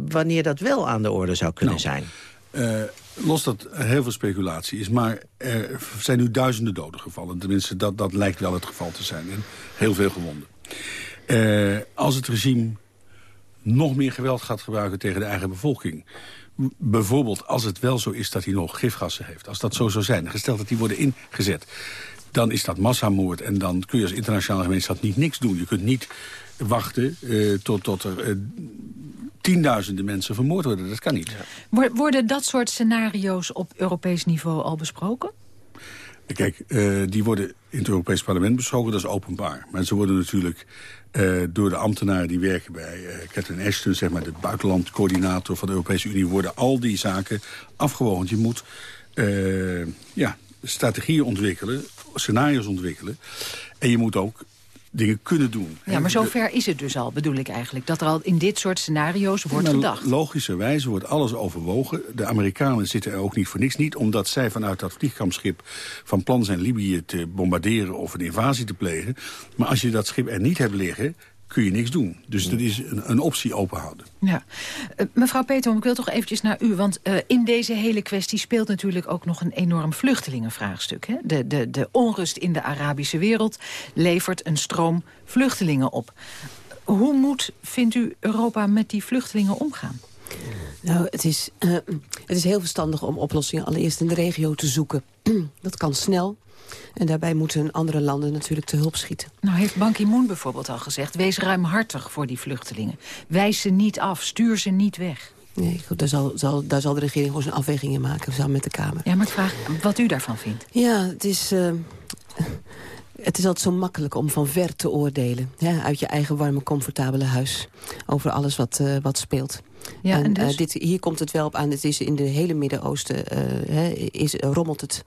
wanneer dat wel aan de orde zou kunnen nou, zijn. Uh, los dat er heel veel speculatie is, maar er zijn nu duizenden doden gevallen. Tenminste, dat, dat lijkt wel het geval te zijn. En heel veel gewonden. Uh, als het regime nog meer geweld gaat gebruiken tegen de eigen bevolking... bijvoorbeeld als het wel zo is dat hij nog gifgassen heeft... als dat zo zou zijn, gesteld dat die worden ingezet... dan is dat massamoord en dan kun je als internationale gemeenschap niet niks doen. Je kunt niet wachten uh, tot, tot er uh, tienduizenden mensen vermoord worden. Dat kan niet. Worden dat soort scenario's op Europees niveau al besproken? Kijk, uh, die worden in het Europees Parlement besproken, dat is openbaar. Maar ze worden natuurlijk uh, door de ambtenaren die werken bij Catherine Ashton... zeg maar de buitenlandcoördinator van de Europese Unie... worden al die zaken afgewogen. Je moet ja, strategieën ontwikkelen, scenario's ontwikkelen. En je moet ook dingen kunnen doen. Ja, maar zover is het dus al, bedoel ik eigenlijk. Dat er al in dit soort scenario's wordt nou, gedacht. Logischerwijze wordt alles overwogen. De Amerikanen zitten er ook niet voor niks. Niet omdat zij vanuit dat vliegkampschip van plan zijn Libië te bombarderen of een invasie te plegen. Maar als je dat schip er niet hebt liggen, kun je niks doen. Dus dat is een, een optie openhouden. Ja. Uh, mevrouw Peter, ik wil toch eventjes naar u. Want uh, in deze hele kwestie speelt natuurlijk ook nog een enorm vluchtelingenvraagstuk. Hè? De, de, de onrust in de Arabische wereld levert een stroom vluchtelingen op. Hoe moet, vindt u, Europa met die vluchtelingen omgaan? Nou, het is, uh, het is heel verstandig om oplossingen allereerst in de regio te zoeken. (clears throat) dat kan snel. En daarbij moeten andere landen natuurlijk te hulp schieten. Nou heeft Ban Ki-moon bijvoorbeeld al gezegd... wees ruimhartig voor die vluchtelingen. Wijs ze niet af, stuur ze niet weg. Nee, goed, daar, zal, zal, daar zal de regering gewoon zijn afweging in maken, samen met de Kamer. Ja, maar ik vraag wat u daarvan vindt. Ja, het is... Uh, Het is altijd zo makkelijk om van ver te oordelen. Uit je eigen warme, comfortabele huis. Over alles wat, uh, wat speelt. Ja, en, en dus? uh, dit, hier komt het wel op aan. Het is in de hele Midden-Oosten uh, is, rommelt het.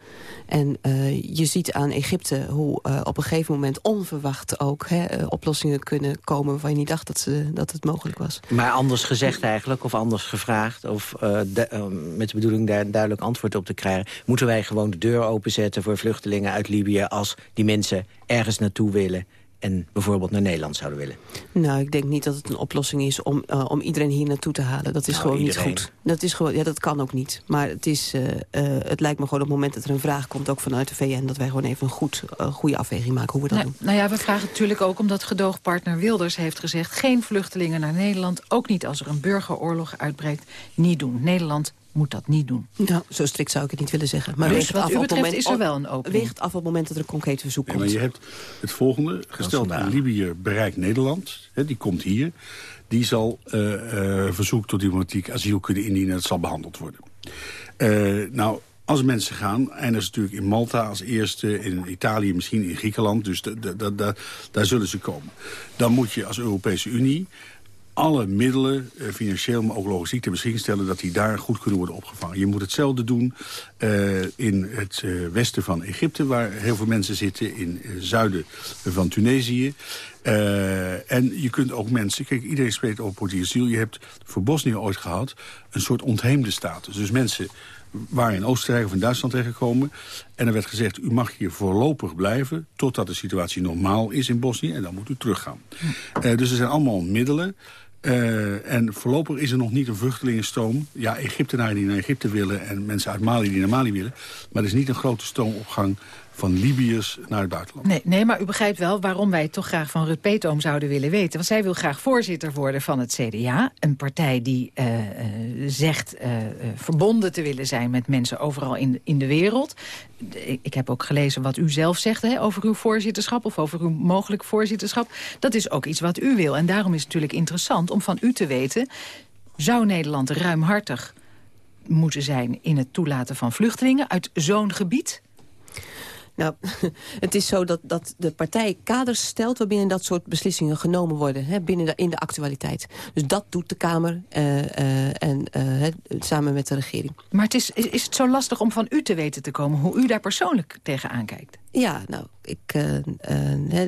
En uh, je ziet aan Egypte hoe op een gegeven moment onverwacht ook hè, oplossingen kunnen komen... waarvan je niet dacht dat, ze, dat het mogelijk was. Maar anders gezegd eigenlijk, of anders gevraagd... of de, met de bedoeling daar een duidelijk antwoord op te krijgen... moeten wij gewoon de deur openzetten voor vluchtelingen uit Libië... als die mensen ergens naartoe willen en bijvoorbeeld naar Nederland zouden willen? Nou, ik denk niet dat het een oplossing is om, uh, om iedereen hier naartoe te halen. Dat is nou, gewoon iedereen. niet goed. Dat, is gewoon, ja, dat kan ook niet. Maar het, is, uh, uh, het lijkt me gewoon op het moment dat er een vraag komt... ook vanuit de VN, dat wij gewoon even een goed, goede afweging maken hoe we dat nou, doen. Nou ja, we vragen natuurlijk ook omdat gedoogpartner Wilders heeft gezegd... geen vluchtelingen naar Nederland, ook niet als er een burgeroorlog uitbreekt, niet doen. Nederland moet dat niet doen. Nou, zo strikt zou ik het niet willen zeggen. Maar dus weegt wat af u op het betreft moment, is er wel een opening. Weegt af op het moment dat er een concreet verzoek komt. maar je hebt het volgende. Gesteld in Libië bereikt Nederland. Hè, die komt hier. Die zal uh, uh, verzoek tot diplomatiek asiel kunnen indienen. Dat zal behandeld worden. Uh, nou, als mensen gaan, eindigen ze natuurlijk in Malta als eerste... in Italië, misschien in Griekenland. Dus daar zullen ze komen. Dan moet je als Europese Unie alle middelen, uh, financieel, maar ook logistiek ter beschikking stellen... dat die daar goed kunnen worden opgevangen. Je moet hetzelfde doen uh, in het uh, westen van Egypte... waar heel veel mensen zitten, in het zuiden van Tunesië. en je kunt ook mensen... Kijk, iedereen spreekt over politiek asiel. Je hebt voor Bosnië ooit gehad een soort ontheemde status. Dus mensen waren in Oostenrijk of in Duitsland terechtgekomen. En er werd gezegd, u mag hier voorlopig blijven... totdat de situatie normaal is in Bosnië. En dan moet u teruggaan. Uh, dus er zijn allemaal middelen. Uh, en voorlopig is er nog niet een vluchtelingenstroom. Ja, Egyptenaren die naar Egypte willen en mensen uit Mali die naar Mali willen. Maar er is niet een grote stroomopgang van Libiërs naar het buitenland. Nee, nee, maar u begrijpt wel waarom wij het toch graag van Rut Peetoom zouden willen weten. Want zij wil graag voorzitter worden van het CDA. Een partij die uh, uh, zegt uh, verbonden te willen zijn met mensen overal in, in de wereld. Ik heb ook gelezen wat u zelf zegt hè, over uw voorzitterschap... of over uw mogelijk voorzitterschap. Dat is ook iets wat u wil. En daarom is het natuurlijk interessant om van u te weten... zou Nederland ruimhartig moeten zijn in het toelaten van vluchtelingen... uit zo'n gebied... Nou, (laughs) het is zo dat, dat de partij kaders stelt... waarbinnen dat soort beslissingen genomen worden. Hè, binnen in de actualiteit. Dus dat doet de Kamer uh, uh, en, uh, samen met de regering. Maar het is, is het zo lastig om van u te weten te komen... hoe u daar persoonlijk tegenaan kijkt? Ja, nou, ik, uh,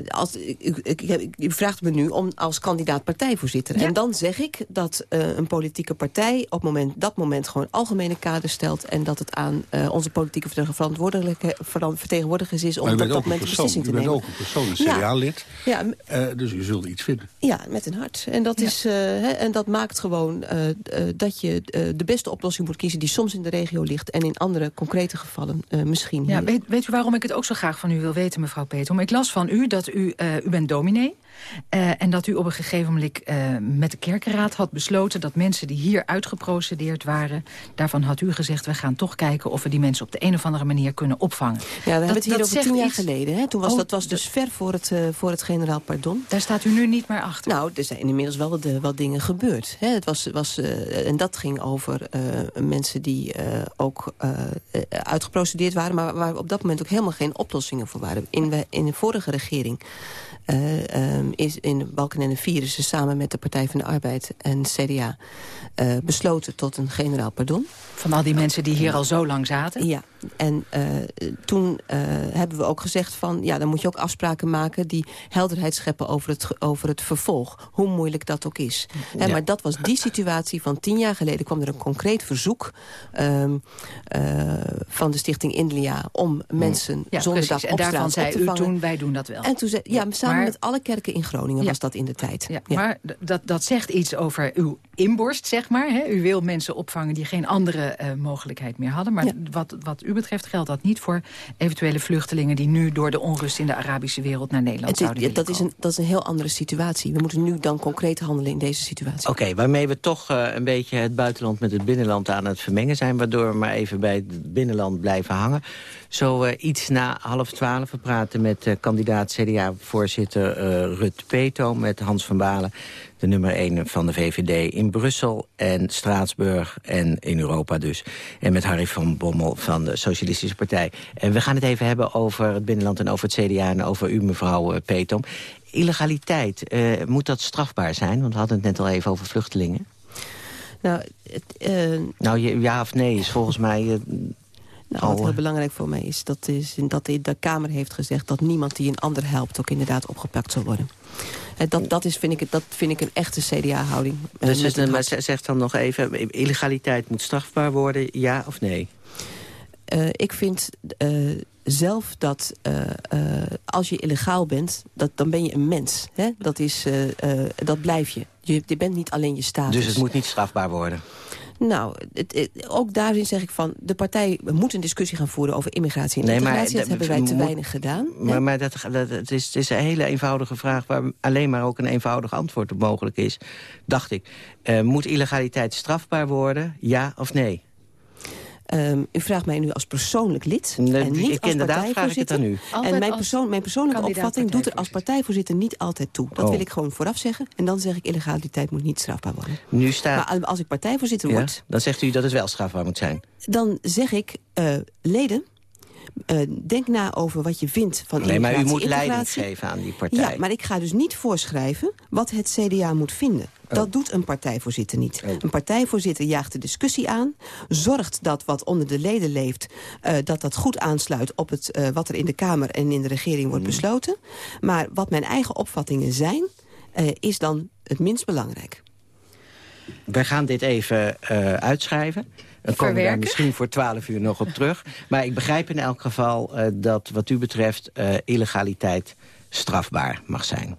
als, ik, ik, ik, u vraagt me nu om als kandidaat partijvoorzitter. Ja. En dan zeg ik dat uh, een politieke partij op moment, dat moment gewoon algemene kaders stelt... en dat het aan uh, onze politieke vertegenwoordigers is... om op dat moment een beslissing te nemen. U bent ook een persoon, een CDA-lid, ja. ja. dus u zult iets vinden. Ja, met een hart. En dat, ja. is, hè, en dat maakt gewoon dat je de beste oplossing moet kiezen... die soms in de regio ligt en in andere concrete gevallen misschien... Ja, weet, weet u waarom ik het ook zo graag van u wil weten, mevrouw Petom. Ik las van u dat u, uh, u bent dominee... Uh, en dat u op een gegeven moment uh, met de kerkenraad had besloten... dat mensen die hier uitgeprocedeerd waren... daarvan had u gezegd, we gaan toch kijken... of we die mensen op de een of andere manier kunnen opvangen. Ja, we dat, hebben het hier over tien jaar iets... geleden. Hè? Toen was, oh, dat was dus ver voor het, uh, voor het generaal pardon. Daar staat u nu niet meer achter. Nou, er zijn inmiddels wel wat, wat dingen gebeurd. Hè? Het was, was, en dat ging over mensen die ook uitgeprocedeerd waren... maar waar op dat moment ook helemaal geen oplossingen voor waren. In, in de vorige regering... Uh, um, is in de Balkan en de Virussen samen met de Partij van de Arbeid en CDA uh, besloten tot een generaal pardon. Van al die mensen die hier al zo lang zaten? Ja, en uh, toen hebben we ook gezegd van... ja, dan moet je ook afspraken maken die helderheid scheppen over het, over het vervolg. Hoe moeilijk dat ook is. Ja. Maar dat was die situatie van tien jaar geleden... kwam er een concreet verzoek um, van de stichting India... om mensen ja, zonder precies. dak op En daarvan zei te u vangen. toen, wij doen dat wel. En toen zei, ja, samen maar, met alle kerken in Groningen ja. was dat in de tijd. Maar dat, dat zegt iets over uw inborst, zeg maar. Hè? U wil mensen opvangen die geen andere mogelijkheid meer hadden. Maar wat, wat u betreft geldt dat niet voor eventuele vluchtelingen... die nu door de onrust in de Arabische wereld naar Nederland Het, zouden dat is, een, dat is een heel andere situatie. We moeten nu dan concreet handelen in deze situatie. Oké, okay, waarmee we toch uh, een beetje het buitenland met het binnenland aan het vermengen zijn... waardoor we maar even bij het binnenland blijven hangen. Zo uh, iets na half twaalf. We praten met uh, kandidaat CDA-voorzitter uh, Rut Peto... met Hans van Balen, de nummer 1 van de VVD in Brussel en Straatsburg en in Europa dus. En met Harry van Bommel van de Socialistische Partij. En we gaan het even hebben over het binnenland en over het CDA en over u, mevrouw uh, Petom. Illegaliteit, uh, moet dat strafbaar zijn? Want we hadden het net al even over vluchtelingen. Nou, het, uh... nou ja of nee is volgens mij... Uh, nou, wat heel belangrijk voor mij is dat, is dat de Kamer heeft gezegd... dat niemand die een ander helpt ook inderdaad opgepakt zal worden. Dat, dat, is, vind ik, dat vind ik een echte CDA-houding. Dus het, maar zeg dan nog even, illegaliteit moet strafbaar worden, ja of nee? Uh, ik vind uh, zelf dat uh, als je illegaal bent, dat, dan ben je een mens. Hè? Dat, is, dat blijf je. je. Je bent niet alleen je status. Dus het moet niet strafbaar worden? Nou, het, ook daarin zeg ik van... de partij moet een discussie gaan voeren over immigratie en nee, integratie. Maar, dat hebben wij te weinig gedaan. Maar, maar dat, dat, het, is, het is een hele eenvoudige vraag... waar alleen maar ook een eenvoudig antwoord op mogelijk is. Dacht ik. Uh, moet illegaliteit strafbaar worden, ja of nee? Um, u vraagt mij nu als persoonlijk lid nee, en niet ik als partijvoorzitter. nu. En mijn, persoon, mijn persoonlijke opvatting doet er als partijvoorzitter niet altijd toe. Dat oh. wil ik gewoon vooraf zeggen. En dan zeg ik illegaliteit moet niet strafbaar worden. Nu staat... Maar als ik partijvoorzitter ja, word... Dan zegt u dat het wel strafbaar moet zijn. Dan zeg ik, uh, leden, uh, denk na over wat je vindt van nee, immigratie. maar u moet leiding geven aan die partij. Ja, maar ik ga dus niet voorschrijven wat het CDA moet vinden. Dat doet een partijvoorzitter niet. Oh. Een partijvoorzitter jaagt de discussie aan. Zorgt dat wat onder de leden leeft... Uh, dat dat goed aansluit op het, uh, wat er in de Kamer en in de regering wordt Mm. besloten. Maar wat mijn eigen opvattingen zijn... Uh, is dan het minst belangrijk. Wij gaan dit even uitschrijven. Dan komen we daar misschien voor 12 uur nog op terug. Maar ik begrijp in elk geval dat wat u betreft illegaliteit strafbaar mag zijn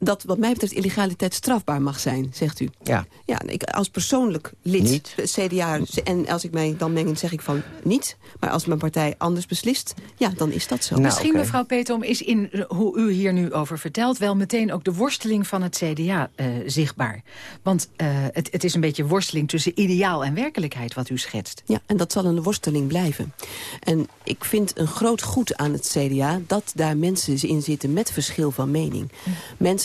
dat wat mij betreft illegaliteit strafbaar mag zijn, zegt u. Ja. Ja, ik, als persoonlijk lid, niet. CDA, en als ik mij dan meng, zeg ik van niet. Maar als mijn partij anders beslist, ja, dan is dat zo. Nou, Misschien, okay. mevrouw Petom, is in hoe u hier nu over vertelt... wel meteen ook de worsteling van het CDA uh, zichtbaar. Want uh, het, het is een beetje worsteling tussen ideaal en werkelijkheid wat u schetst. Ja, en dat zal een worsteling blijven. En ik vind een groot goed aan het CDA... dat daar mensen in zitten met verschil van mening. Hm.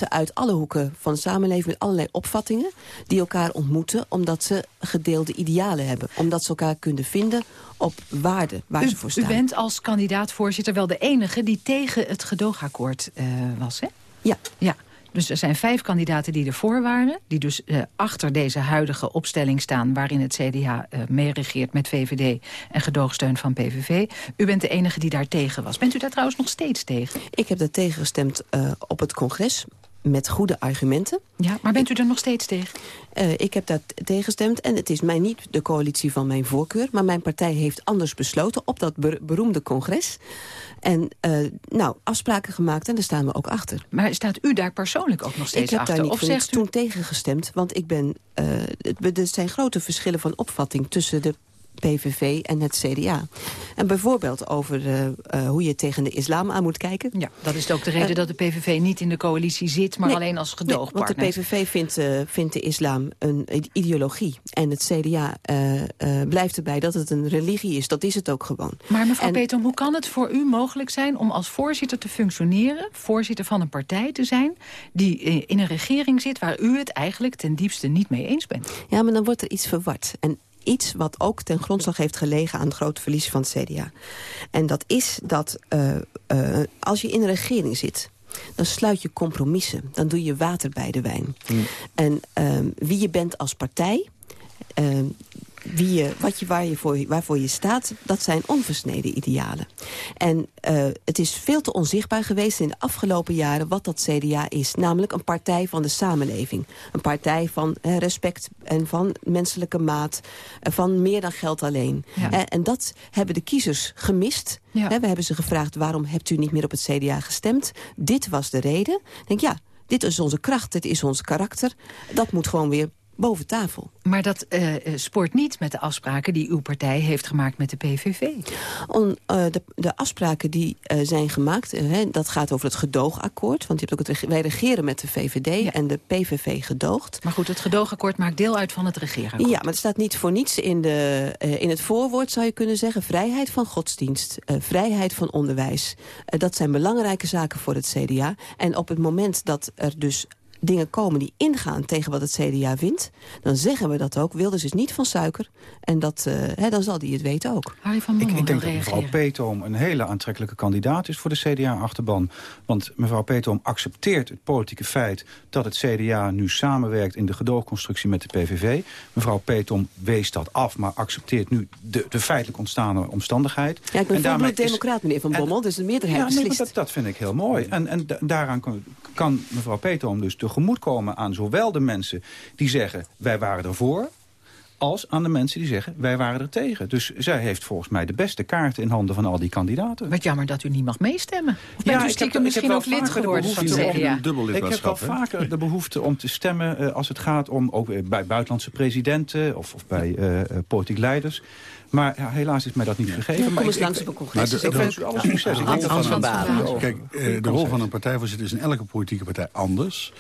Mensen uit alle hoeken van de samenleving met allerlei opvattingen... die elkaar ontmoeten omdat ze gedeelde idealen hebben. Omdat ze elkaar kunnen vinden op waarden waar u, ze voor staan. U bent als kandidaat-voorzitter wel de enige die tegen het gedoogakkoord uh, was, hè? Ja. ja. Dus er zijn vijf kandidaten die ervoor waren. Die dus uh, achter deze huidige opstelling staan... waarin het CDA uh, meeregeert met VVD en gedoogsteun van PVV. U bent de enige die daar tegen was. Bent u daar trouwens nog steeds tegen? Ik heb daar tegen gestemd uh, op het congres met goede argumenten. Ja, maar bent u er nog steeds tegen? Uh, ik heb daar tegengestemd en het is mij niet de coalitie van mijn voorkeur... maar mijn partij heeft anders besloten op dat beroemde congres. En uh, nou, afspraken gemaakt en daar staan we ook achter. Maar staat u daar persoonlijk ook nog steeds achter? Ik heb daar niet of zegt u... toen tegengestemd, want ik ben... Uh, er zijn grote verschillen van opvatting tussen de PVV en het CDA. En bijvoorbeeld over uh, uh, hoe je tegen de islam aan moet kijken. Ja, dat is ook de reden uh, dat de PVV niet in de coalitie zit... maar nee, alleen als gedoogpartner. Nee, want de PVV vindt, vindt de islam een ideologie. En het CDA blijft erbij dat het een religie is. Dat is het ook gewoon. Maar mevrouw en, Petom, hoe kan het voor u mogelijk zijn... om als voorzitter te functioneren... voorzitter van een partij te zijn... die in een regering zit waar u het eigenlijk ten diepste niet mee eens bent? Ja, maar dan wordt er iets verward. En iets wat ook ten grondslag heeft gelegen aan het grote verlies van het CDA. En dat is dat uh, uh, als je in een regering zit dan sluit je compromissen. Dan doe je water bij de wijn. Mm. En uh, wie je bent als partij... wie je, wat je, waar je voor, waarvoor je staat, dat zijn onversneden idealen. En uh, het is veel te onzichtbaar geweest in de afgelopen jaren wat dat CDA is. Namelijk een partij van de samenleving. Een partij van uh, respect en van menselijke maat. Uh, van meer dan geld alleen. Ja. en dat hebben de kiezers gemist. Ja. we hebben ze gevraagd waarom hebt u niet meer op het CDA gestemd. Dit was de reden. Ik denk ja, dit is onze kracht, dit is ons karakter. Dat moet gewoon weer boven tafel. Maar dat uh, spoort niet met de afspraken die uw partij heeft gemaakt met de PVV. On, uh, de, de, afspraken die uh, zijn gemaakt, hè, dat gaat over het gedoogakkoord. Want je hebt ook het, wij regeren met de VVD ja. en de PVV gedoogt. Maar goed, het gedoogakkoord maakt deel uit van het regeerakkoord. Ja, maar het staat niet voor niets in, de, in het voorwoord, zou je kunnen zeggen. Vrijheid van godsdienst, vrijheid van onderwijs. dat zijn belangrijke zaken voor het CDA. En op het moment dat er dus dingen komen die ingaan tegen wat het CDA vindt... dan zeggen we dat ook. Wilders is niet van suiker. En dat, uh, dan zal hij het weten ook. Harry van ik, ik denk dat mevrouw Peetoom een hele aantrekkelijke kandidaat is... voor de CDA-achterban. Want mevrouw Peetoom accepteert het politieke feit... dat het CDA nu samenwerkt in de gedoogconstructie met de PVV. Mevrouw Peetoom wees dat af, maar accepteert nu de, de feitelijk ontstaande omstandigheid. Ja, ik ben volbloed democraat, meneer Van Bommel, dus de meerderheid ja, nee, dat, dat, vind ik heel mooi. En, en daaraan kan, kan mevrouw Peetoom dus tegemoetkomen aan zowel de mensen die zeggen... wij waren ervoor, als aan de mensen die zeggen, wij waren er tegen. Dus zij heeft volgens mij de beste kaarten in handen van al die kandidaten. Wat jammer dat u niet mag meestemmen. Of bent ja, u stiekem misschien ook lid geworden van het CDA? Ik heb wel vaker de behoefte om te stemmen uh, als het gaat om... ook bij buitenlandse presidenten of, of bij uh, politiek leiders... Maar ja, helaas is mij dat niet gegeven. Ja, maar kom eens langs op een congres. Ik wens u alle succes. Kijk, eh, de rol van een partijvoorzitter is in elke politieke partij anders.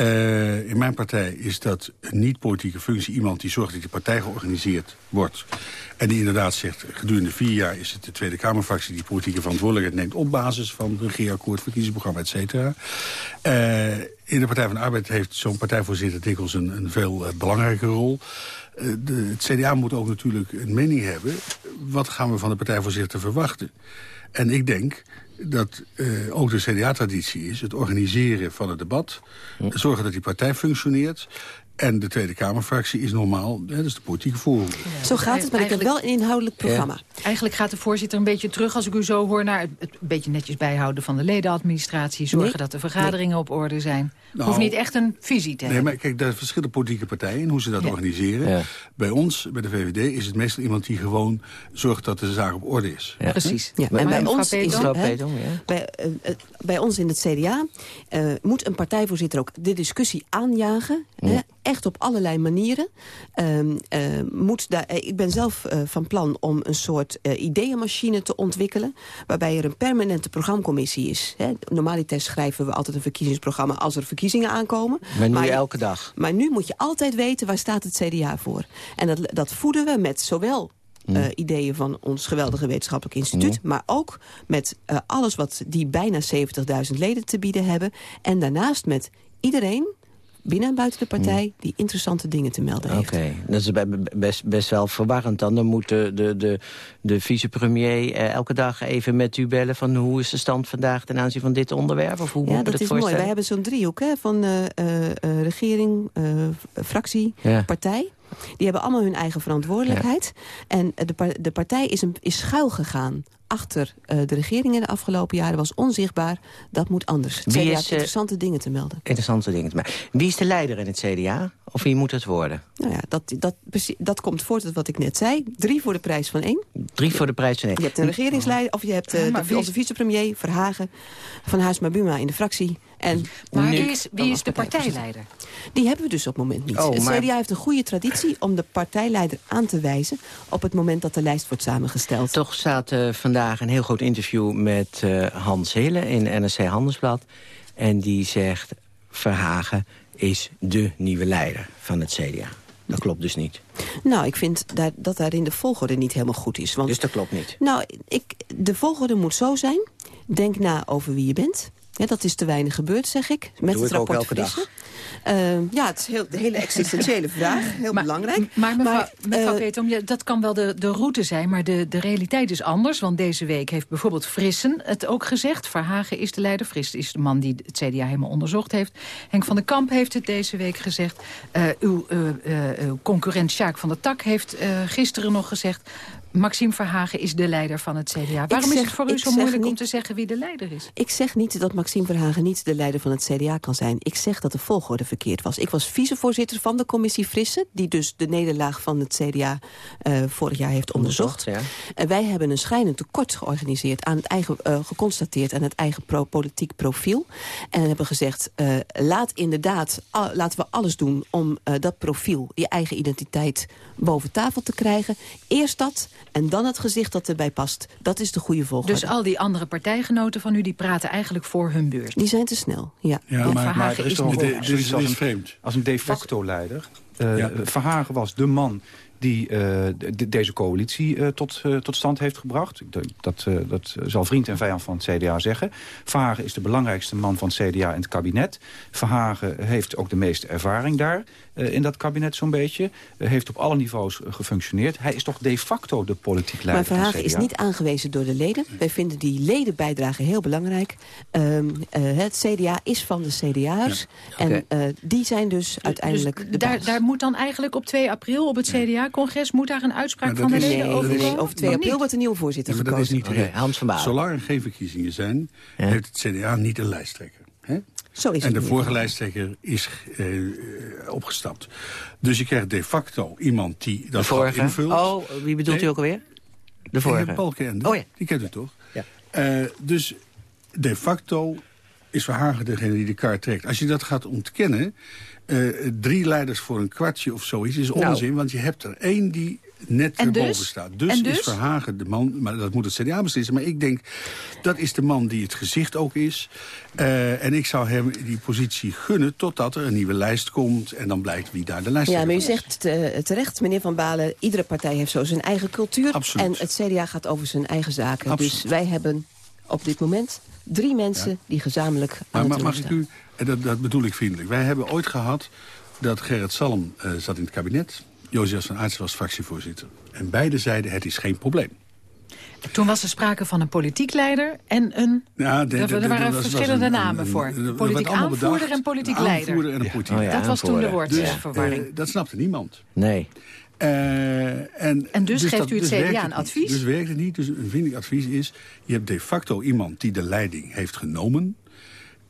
Uh, in mijn partij is dat een niet-politieke functie iemand die zorgt dat die partij georganiseerd wordt. En die inderdaad zegt, gedurende vier jaar is het de Tweede Kamerfractie... die politieke verantwoordelijkheid neemt op basis van het regeerakkoord, verkiezingsprogramma, et cetera. Uh, in de Partij van de Arbeid heeft zo'n partijvoorzitter dikwijls een, een veel uh, belangrijke rol. Eh, de, het CDA moet ook natuurlijk een mening hebben. Wat gaan we van de partijvoorzitter verwachten? En ik denk dat uh, ook de CDA-traditie is... het organiseren van het debat, zorgen dat die partij functioneert... En de Tweede Kamerfractie is normaal, hè, dat is de politieke forum. Zo gaat het, maar ik heb wel een inhoudelijk programma. Eigenlijk gaat de voorzitter een beetje terug, als ik u zo hoor... naar het, een beetje netjes bijhouden van de ledenadministratie... zorgen dat de vergaderingen op orde zijn. Nou, Hoeft niet echt een visie te hebben. Nee, maar kijk, daar verschillen politieke partijen in hoe ze dat organiseren. Bij ons, bij de VVD, is het meestal iemand die gewoon zorgt dat de zaak op orde is. Precies. En bij ons, is, bij, uh, bij ons in het CDA uh, moet een partijvoorzitter ook de discussie aanjagen echt op allerlei manieren. Uh, uh, moet daar, ik ben zelf uh, van plan om een soort ideeënmachine te ontwikkelen... waarbij er een permanente programcommissie is. Hè. Normaliter schrijven we altijd een verkiezingsprogramma als er verkiezingen aankomen. Maar nu maar, elke dag. Maar nu moet je altijd weten waar staat het CDA voor. En dat, dat voeden we met zowel uh, ideeën van ons geweldige wetenschappelijk instituut. Maar ook met uh, alles wat die bijna 70.000 leden te bieden hebben. En daarnaast met iedereen binnen en buiten de partij... Hmm. die interessante dingen te melden heeft. Oké, dat is best, best wel verwarrend dan. Dan moet de, de, de, de vicepremier eh, elke dag even met u bellen... van hoe is de stand vandaag ten aanzien van dit onderwerp? Of hoe ja, dat is mooi. Wij hebben zo'n driehoek hè, van uh, uh, regering, fractie, partij. Die hebben allemaal hun eigen verantwoordelijkheid. En de, de partij is, een, is schuil gegaan achter uh, de regering in de afgelopen jaren was onzichtbaar. Dat moet anders. Het CDA heeft interessante dingen te melden. Interessante dingen te melden. Wie is de leider in het CDA? Of wie moet het worden? Nou ja, dat, dat, dat komt voort uit wat ik net zei. Drie voor de prijs van één. Drie voor de prijs van één. Je hebt een regeringsleider, of je hebt uh, de, onze vicepremier, Verhagen... van Huisma Buma in de fractie. En maar wie is, wie is de partijleider? Die hebben we dus op het moment niet. Oh, het CDA heeft een goede traditie om de partijleider aan te wijzen... op het moment dat de lijst wordt samengesteld. Toch staat uh, vandaag een heel groot interview met uh, Hans Hille in NRC Handelsblad. En die zegt, Verhagen is de nieuwe leider van het CDA. Dat klopt dus niet. Nou, ik vind dat, dat daarin de volgorde niet helemaal goed is. Want, dus dat klopt niet? Nou, ik, de volgorde moet zo zijn. Denk na over wie je bent. Ja, dat is te weinig gebeurd, zeg ik. Met Doe het rapport Frissen. Uh, ja, het is heel, de hele existentiële (laughs) vraag. Heel maar, belangrijk. Maar mevrouw, maar, mevrouw uh, Petom, ja, dat kan wel de, de route zijn. Maar de, de realiteit is anders. Want deze week heeft bijvoorbeeld Frissen het ook gezegd. Verhagen is de leider. Frissen is de man die het CDA helemaal onderzocht heeft. Henk van den Kamp heeft het deze week gezegd. Uh, uw, uw concurrent Sjaak van der Tak heeft gisteren nog gezegd... Maxime Verhagen is de leider van het CDA. Waarom is het voor u zo moeilijk om te zeggen wie de leider is? Ik zeg niet dat Maxime Verhagen niet de leider van het CDA kan zijn. Ik zeg dat de volgorde verkeerd was. Ik was vicevoorzitter van de commissie Frisse... die dus de nederlaag van het CDA uh, eh, vorig jaar heeft onderzocht. Ja. En wij hebben een schrijnend tekort georganiseerd... aan het eigen, uh, geconstateerd aan het eigen pro politiek profiel. En hebben gezegd, uh, laat inderdaad, al, laten we alles doen... om dat profiel, je eigen identiteit boven tafel te krijgen. Eerst dat en dan het gezicht dat erbij past. Dat is de goede volgorde. Dus al die andere partijgenoten van u... die praten eigenlijk voor hun beurt? Die zijn te snel, ja. Ja, maar, maar er is toch is vreemd. Als een de facto leider Uh, Verhagen was de man die uh, de, deze coalitie uh, tot, uh, tot stand heeft gebracht. Dat, dat zal vriend en vijand van het CDA zeggen. Verhagen is de belangrijkste man van het CDA in het kabinet. Verhagen heeft ook de meeste ervaring daar in dat kabinet zo'n beetje. heeft op alle niveaus gefunctioneerd. Hij is toch de facto de politiek leider Maar Verhagen is niet aangewezen door de leden. Wij vinden die ledenbijdrage heel belangrijk. Um, het CDA is van de CDA'ers. Ja. En okay. die zijn dus uiteindelijk dus de daar, daar moet dan eigenlijk op 2 april op het CDA congres moet daar een uitspraak van de leden over nee, over 2 april wordt een nieuwe voorzitter ja, gekozen. Dat is niet okay. Hans van Balen. Zolang er geen verkiezingen zijn, ja. heeft het CDA niet een lijsttrekker. Hè? Zo is en het de vorige lijsttrekker is uh, opgestapt. Dus je krijgt de facto iemand die dat vorige? invult. Oh, wie bedoelt nee? u ook alweer? De vorige? Balkenende. Oh ja. Die kent u toch? Ja. Uh, dus de facto is Verhagen degene die de kaart trekt. Als je dat gaat ontkennen... Uh, drie leiders voor een kwartje of zoiets is onzin. Nou. Want je hebt er één die net en erboven dus? staat. Dus, en dus is Verhagen de man, maar dat moet het CDA beslissen. Maar ik denk, dat is de man die het gezicht ook is. Uh, en ik zou hem die positie gunnen totdat er een nieuwe lijst komt. En dan blijkt wie daar de lijst Ja, maar u zegt te, terecht, meneer Van Balen... iedere partij heeft zo zijn eigen cultuur. Absoluut. En het CDA gaat over zijn eigen zaken. Absoluut. Dus wij hebben op dit moment drie mensen ja. die gezamenlijk aan maar, het maar, mag ik u, en dat, dat bedoel ik vriendelijk. Wij hebben ooit gehad dat Gerrit Salm uh, zat in het kabinet. Josias van Aartsen was fractievoorzitter. En beide zeiden het is geen probleem. Toen was er sprake van een politiek leider en een... Ja, de, de, de, er waren was, verschillende was een, namen een, voor. Een, politiek aanvoerder bedacht, en politiek leider. Aanvoerder en een politiek Oh ja, dat was toen de dus, woordverwarring. uh, dat snapte niemand. Nee. Uh, en, en dus, dus geeft dat, u het dus CDA een advies? Niet. Dus werkt het niet. Dus een vriendelijk advies is... je hebt de facto iemand die de leiding heeft genomen...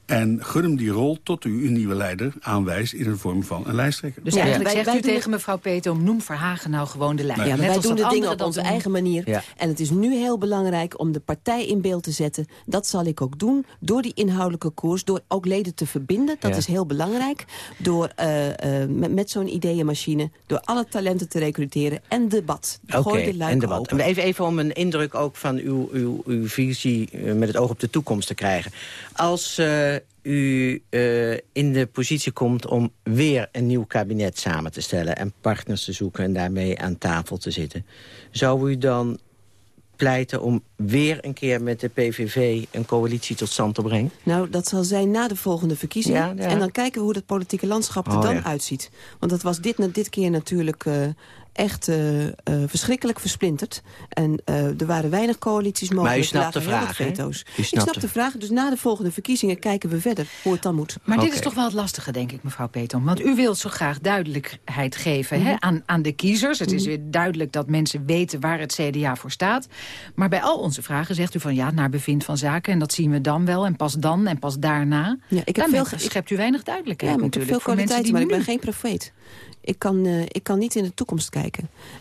En gun hem die rol tot u een nieuwe leider aanwijst in de vorm van een lijsttrekker. Dus eigenlijk zegt u tegen mevrouw Petom, noem Verhagen nou gewoon de leider. Ja, Net wij als doen de dingen op onze doen. eigen manier. Ja. En het is nu heel belangrijk om de partij in beeld te zetten. Dat zal ik ook doen. Door die inhoudelijke koers. Door ook leden te verbinden. Dat Ja. is heel belangrijk. Door eh, eh, met, met zo'n ideeënmachine. Door alle talenten te recruteren. En debat. Oké, Gooi de luiken en debat. open. Even, even om een indruk ook van uw, uw, uw visie eh, met het oog op de toekomst te krijgen. Als eh, u eh, in de positie komt om weer een nieuw kabinet samen te stellen... en partners te zoeken en daarmee aan tafel te zitten... zou u dan pleiten om weer een keer met de PVV een coalitie tot stand te brengen? Nou, dat zal zijn na de volgende verkiezingen. Ja, ja. En dan kijken we hoe het politieke landschap er Oh, dan ja. uitziet. Want dat was dit, dit keer natuurlijk eh, echt eh, eh, verschrikkelijk versplinterd. En eh, er waren weinig coalities mogelijk. Maar u snapt de vraag, veto's. U Ik snapt snap de- vraag. Dus na de volgende verkiezingen kijken we verder hoe het dan moet. Maar dit is toch wel het lastige, denk ik, mevrouw Petom. Want u wilt zo graag duidelijkheid geven Mhm. hè, aan, aan de kiezers. Het is weer duidelijk dat mensen weten waar het CDA voor staat. Maar bij al onze vragen zegt u van ja, naar bevind van zaken. En dat zien we dan wel. En pas dan en pas daarna. Ja, ik heb veel schept u weinig duidelijkheid Ja, maar ik heb natuurlijk. veel kwaliteiten, maar ik ben geen profeet. Ik kan, eh, ik kan niet in de toekomst kijken.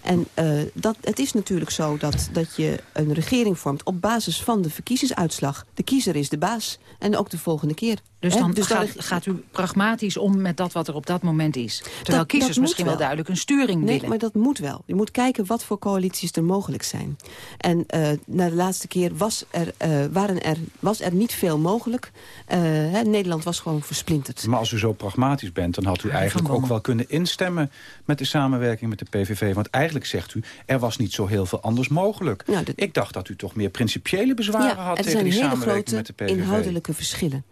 En eh, dat, het is natuurlijk zo dat, dat je een regering vormt... op basis van de verkiezingsuitslag. De kiezer is de baas. En ook de volgende keer. Dus dan dat gaat, gaat u pragmatisch om met dat wat er op dat moment is. Terwijl dat kiezers misschien wel. wel. duidelijk een sturing Nee, willen. maar dat moet wel. Je moet kijken wat voor coalities er mogelijk zijn. En eh, na de laatste keer was er, eh, waren er, was er niet veel mogelijk. Eh, hè, Nederland was gewoon versplinterd. Maar als u zo pragmatisch bent, dan had u eigenlijk ook wel kunnen instemmen met de samenwerking met de PVV. Want eigenlijk zegt u, er was niet zo heel veel anders mogelijk. Nou, de- Ik dacht dat u toch meer principiële bezwaren ja, had tegen zijn die hele samenwerking grote met de PVV. inhoudelijke verschillen.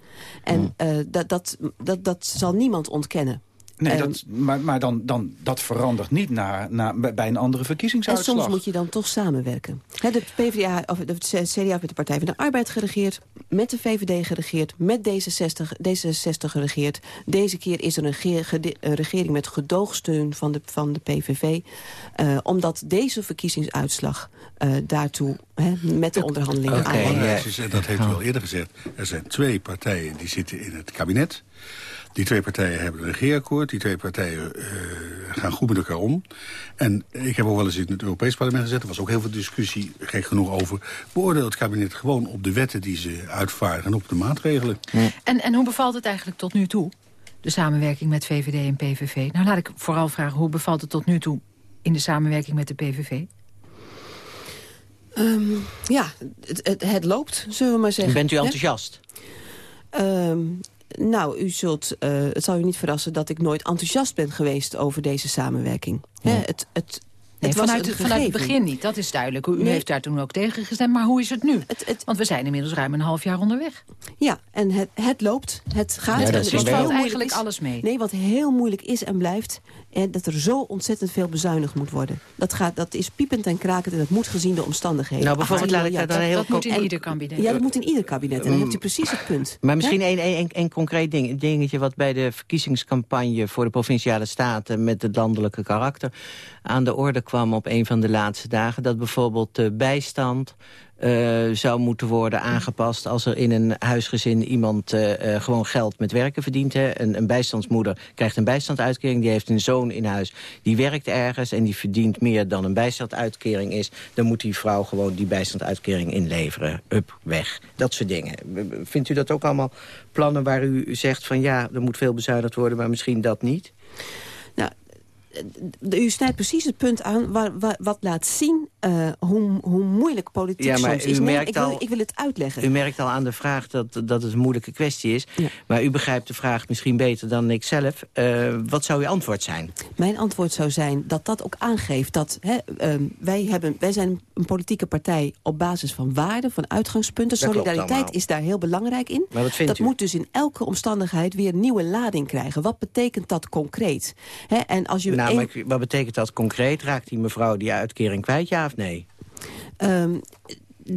En eh, dat, dat, dat, dat zal niemand ontkennen. Nee, dat, maar, maar dan, dan, dat verandert niet na, na, bij een andere En verkiezingsuitslag. soms moet je dan toch samenwerken. Hè, de PvdA, of de CDA heeft met de Partij van de Arbeid geregeerd... met de VVD geregeerd, met D66, D66 geregeerd. Deze keer is er een, ge- gede- een regering met gedoogsteun van de, van de PVV... eh, omdat deze verkiezingsuitslag eh, daartoe hè, met de onderhandelingen en dat heeft u al eerder gezegd... er zijn twee partijen die zitten in het kabinet. Die twee partijen hebben een regeerakkoord. Die twee partijen eh, gaan goed met elkaar om. En ik heb ook wel eens in het Europees parlement gezegd... er was ook heel veel discussie, gek genoeg, over... beoordeel het kabinet gewoon op de wetten die ze uitvaardigen... en op de maatregelen. En, en hoe bevalt het eigenlijk tot nu toe? De samenwerking met VVD en PVV. Nou, laat ik vooral vragen, hoe bevalt het tot nu toe... in de samenwerking met de PVV? Ehm, ja, het, het, het loopt, zullen we maar zeggen. Bent u enthousiast? Ehm, Nou, u zult, uh, het zal u niet verrassen dat ik nooit enthousiast ben geweest over deze samenwerking. Hè, het, het, Nee, het vanuit, het, vanuit het gegeven. begin niet, dat is duidelijk. U, Nee. heeft daar toen ook tegen gestemd, maar hoe is het nu? Want we zijn inmiddels ruim een half jaar onderweg. Ja, en het, het loopt, het gaat. Ja, dat en ook. moeilijk eigenlijk is- alles mee. Nee, wat heel moeilijk is en blijft... Dat er zo ontzettend veel bezuinigd moet worden. Dat, gaat, dat is piepend en krakend en dat moet gezien de omstandigheden. Nou, bijvoorbeeld, 18 laat ik daar dan heel Dat moet in ieder kabinet. Ja, dat moet in ieder kabinet. En dan hebt u precies het punt. Maar misschien één één- één- één concreet ding. Een dingetje wat bij de verkiezingscampagne voor de Provinciale Staten... met het landelijke karakter aan de orde kwam op een van de laatste dagen. Dat bijvoorbeeld de bijstand zou moeten worden aangepast... als er in een huisgezin iemand eh, eh, gewoon geld met werken verdient. Hè. Een, een bijstandsmoeder krijgt een bijstandsuitkering. Die heeft een zoon in huis, die werkt ergens... en die verdient meer dan een bijstandsuitkering is. Dan moet die vrouw gewoon die bijstandsuitkering inleveren. Up, weg. Dat soort dingen. Vindt u dat ook allemaal plannen waar u zegt van... ja, er moet veel bezuinigd worden, maar misschien dat niet? Eh, u snijdt precies het punt aan waar, waar- wat laat zien eh, hoe, hoe moeilijk politiek Ja, maar soms u is. Nee, merkt ik, wil, al- ik wil het uitleggen. U merkt al aan de vraag dat, dat het een moeilijke kwestie is. Maar u begrijpt de vraag misschien beter dan ik zelf. Eh, wat zou uw antwoord zijn? Mijn antwoord zou zijn dat dat ook aangeeft dat hè, ehm, wij, hebben, wij zijn een politieke partij op basis van waarden, van uitgangspunten. Dat Solidariteit is daar heel belangrijk in. Maar wat vindt dat u? moet dus in elke omstandigheid weer nieuwe lading krijgen. Wat betekent dat concreet? Hè, en als je Nou, ik- wat betekent dat concreet? Raakt die mevrouw die uitkering kwijt, ja of nee? Ehm,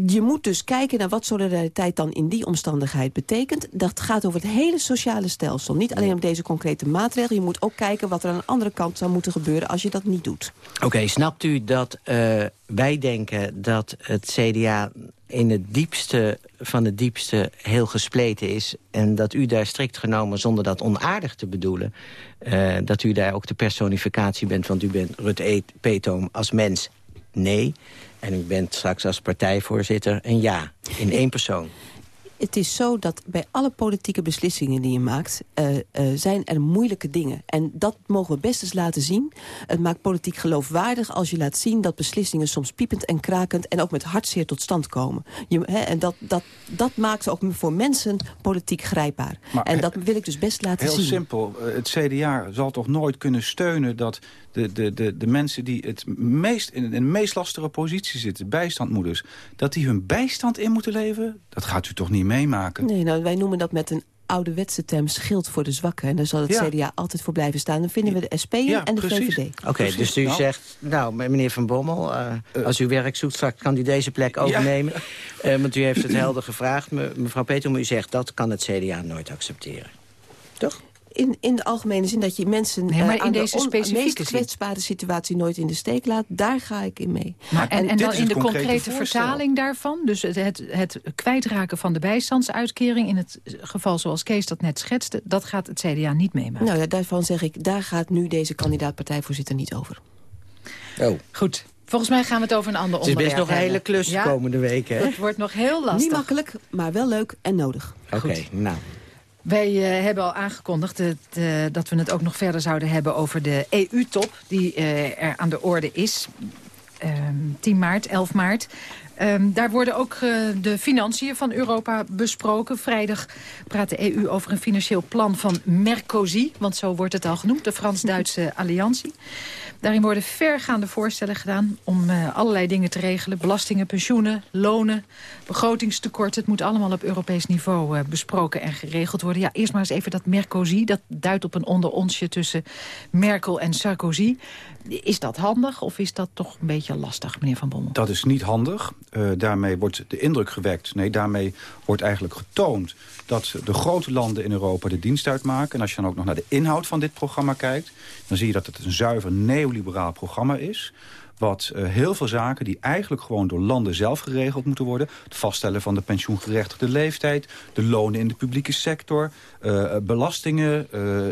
je moet dus kijken naar wat solidariteit dan in die omstandigheid betekent. Dat gaat over het hele sociale stelsel. Niet alleen om deze concrete maatregel. Je moet ook kijken wat er aan de andere kant zou moeten gebeuren als je dat niet doet. Oké, snapt u dat eh, wij denken dat het CDA in het diepste van het diepste heel gespleten is... en dat u daar strikt genomen, zonder dat onaardig te bedoelen... eh, dat u daar ook de personificatie bent, want u bent Rut E- Peetoom als mens, nee... en u bent straks als partijvoorzitter een ja, in één persoon. Het is zo dat bij alle politieke beslissingen die je maakt... eh, eh, zijn er moeilijke dingen. En dat mogen we best eens laten zien. Het maakt politiek geloofwaardig als je laat zien... dat beslissingen soms piepend en krakend... en ook met hartzeer tot stand komen. Je, hè, en dat, dat, dat maakt ook voor mensen politiek grijpbaar. Maar en dat wil ik dus best laten Heel zien. simpel. Eh, Het CDA zal toch nooit kunnen steunen dat de, de, de, de mensen die het meest, in de meest lastige positie zitten, bijstandmoeders, dat die hun bijstand in moeten leveren? Dat gaat u toch niet meemaken? Nee, nou, wij noemen dat met een ouderwetse term schild voor de zwakken. En daar zal het Ja. CDA altijd voor blijven staan. Dan vinden we de SP Ja, en de precies. VVD. Oké, dus u zegt, nou, meneer Van Bommel... eh, als u werk zoekt, straks kan u deze plek overnemen. (laughs) Eh, want u heeft het helder gevraagd. Me- mevrouw Peter, u zegt, dat kan het CDA nooit accepteren. In, in de algemene zin dat je mensen Nee, maar eh, in aan deze de on- meest kwetsbare situatie nooit in de steek laat. Daar ga ik in mee. Maar en, en dan in de concrete vertaling daarvan, dus het, het, het kwijtraken van de bijstandsuitkering... in het geval zoals Kees dat net schetste, dat gaat het CDA niet meemaken. Nou ja, daarvan zeg ik, daar gaat nu deze kandidaat partijvoorzitter niet over. Oh. Goed. Volgens mij gaan we het over een ander Het is best onderwerp nog een hele klus de Ja, komende weken, hè? Het wordt nog heel lastig. Niet makkelijk, maar wel leuk en nodig. Oké, nou. Wij eh, hebben al aangekondigd het, eh, dat we het ook nog verder zouden hebben over de EU-top... die eh, er aan de orde is. Ehm, 10 maart, 11 maart. Ehm, daar worden ook de financiën van Europa besproken. Vrijdag praat de EU over een financieel plan van Mercosi. Want zo wordt het al genoemd, de Frans-Duitse (laughs) alliantie. Daarin worden vergaande voorstellen gedaan om eh, allerlei dingen te regelen. Belastingen, pensioenen, lonen, begrotingstekorten. Het moet allemaal op Europees niveau eh, besproken en geregeld worden. Ja, eerst maar eens even dat Mercosi. Dat duidt op een onderonsje tussen Merkel en Sarkozy. Is dat handig of is dat toch een beetje lastig, meneer Van Bommel? Dat is niet handig. Eh, daarmee wordt de indruk gewekt. Nee, daarmee wordt eigenlijk getoond dat de grote landen in Europa de dienst uitmaken. En als je dan ook nog naar de inhoud van dit programma kijkt... dan zie je dat het een zuiver neoliberaal programma is wat eh, heel veel zaken die eigenlijk gewoon door landen zelf geregeld moeten worden. Het vaststellen van de pensioengerechtigde leeftijd, de lonen in de publieke sector, eh, belastingen,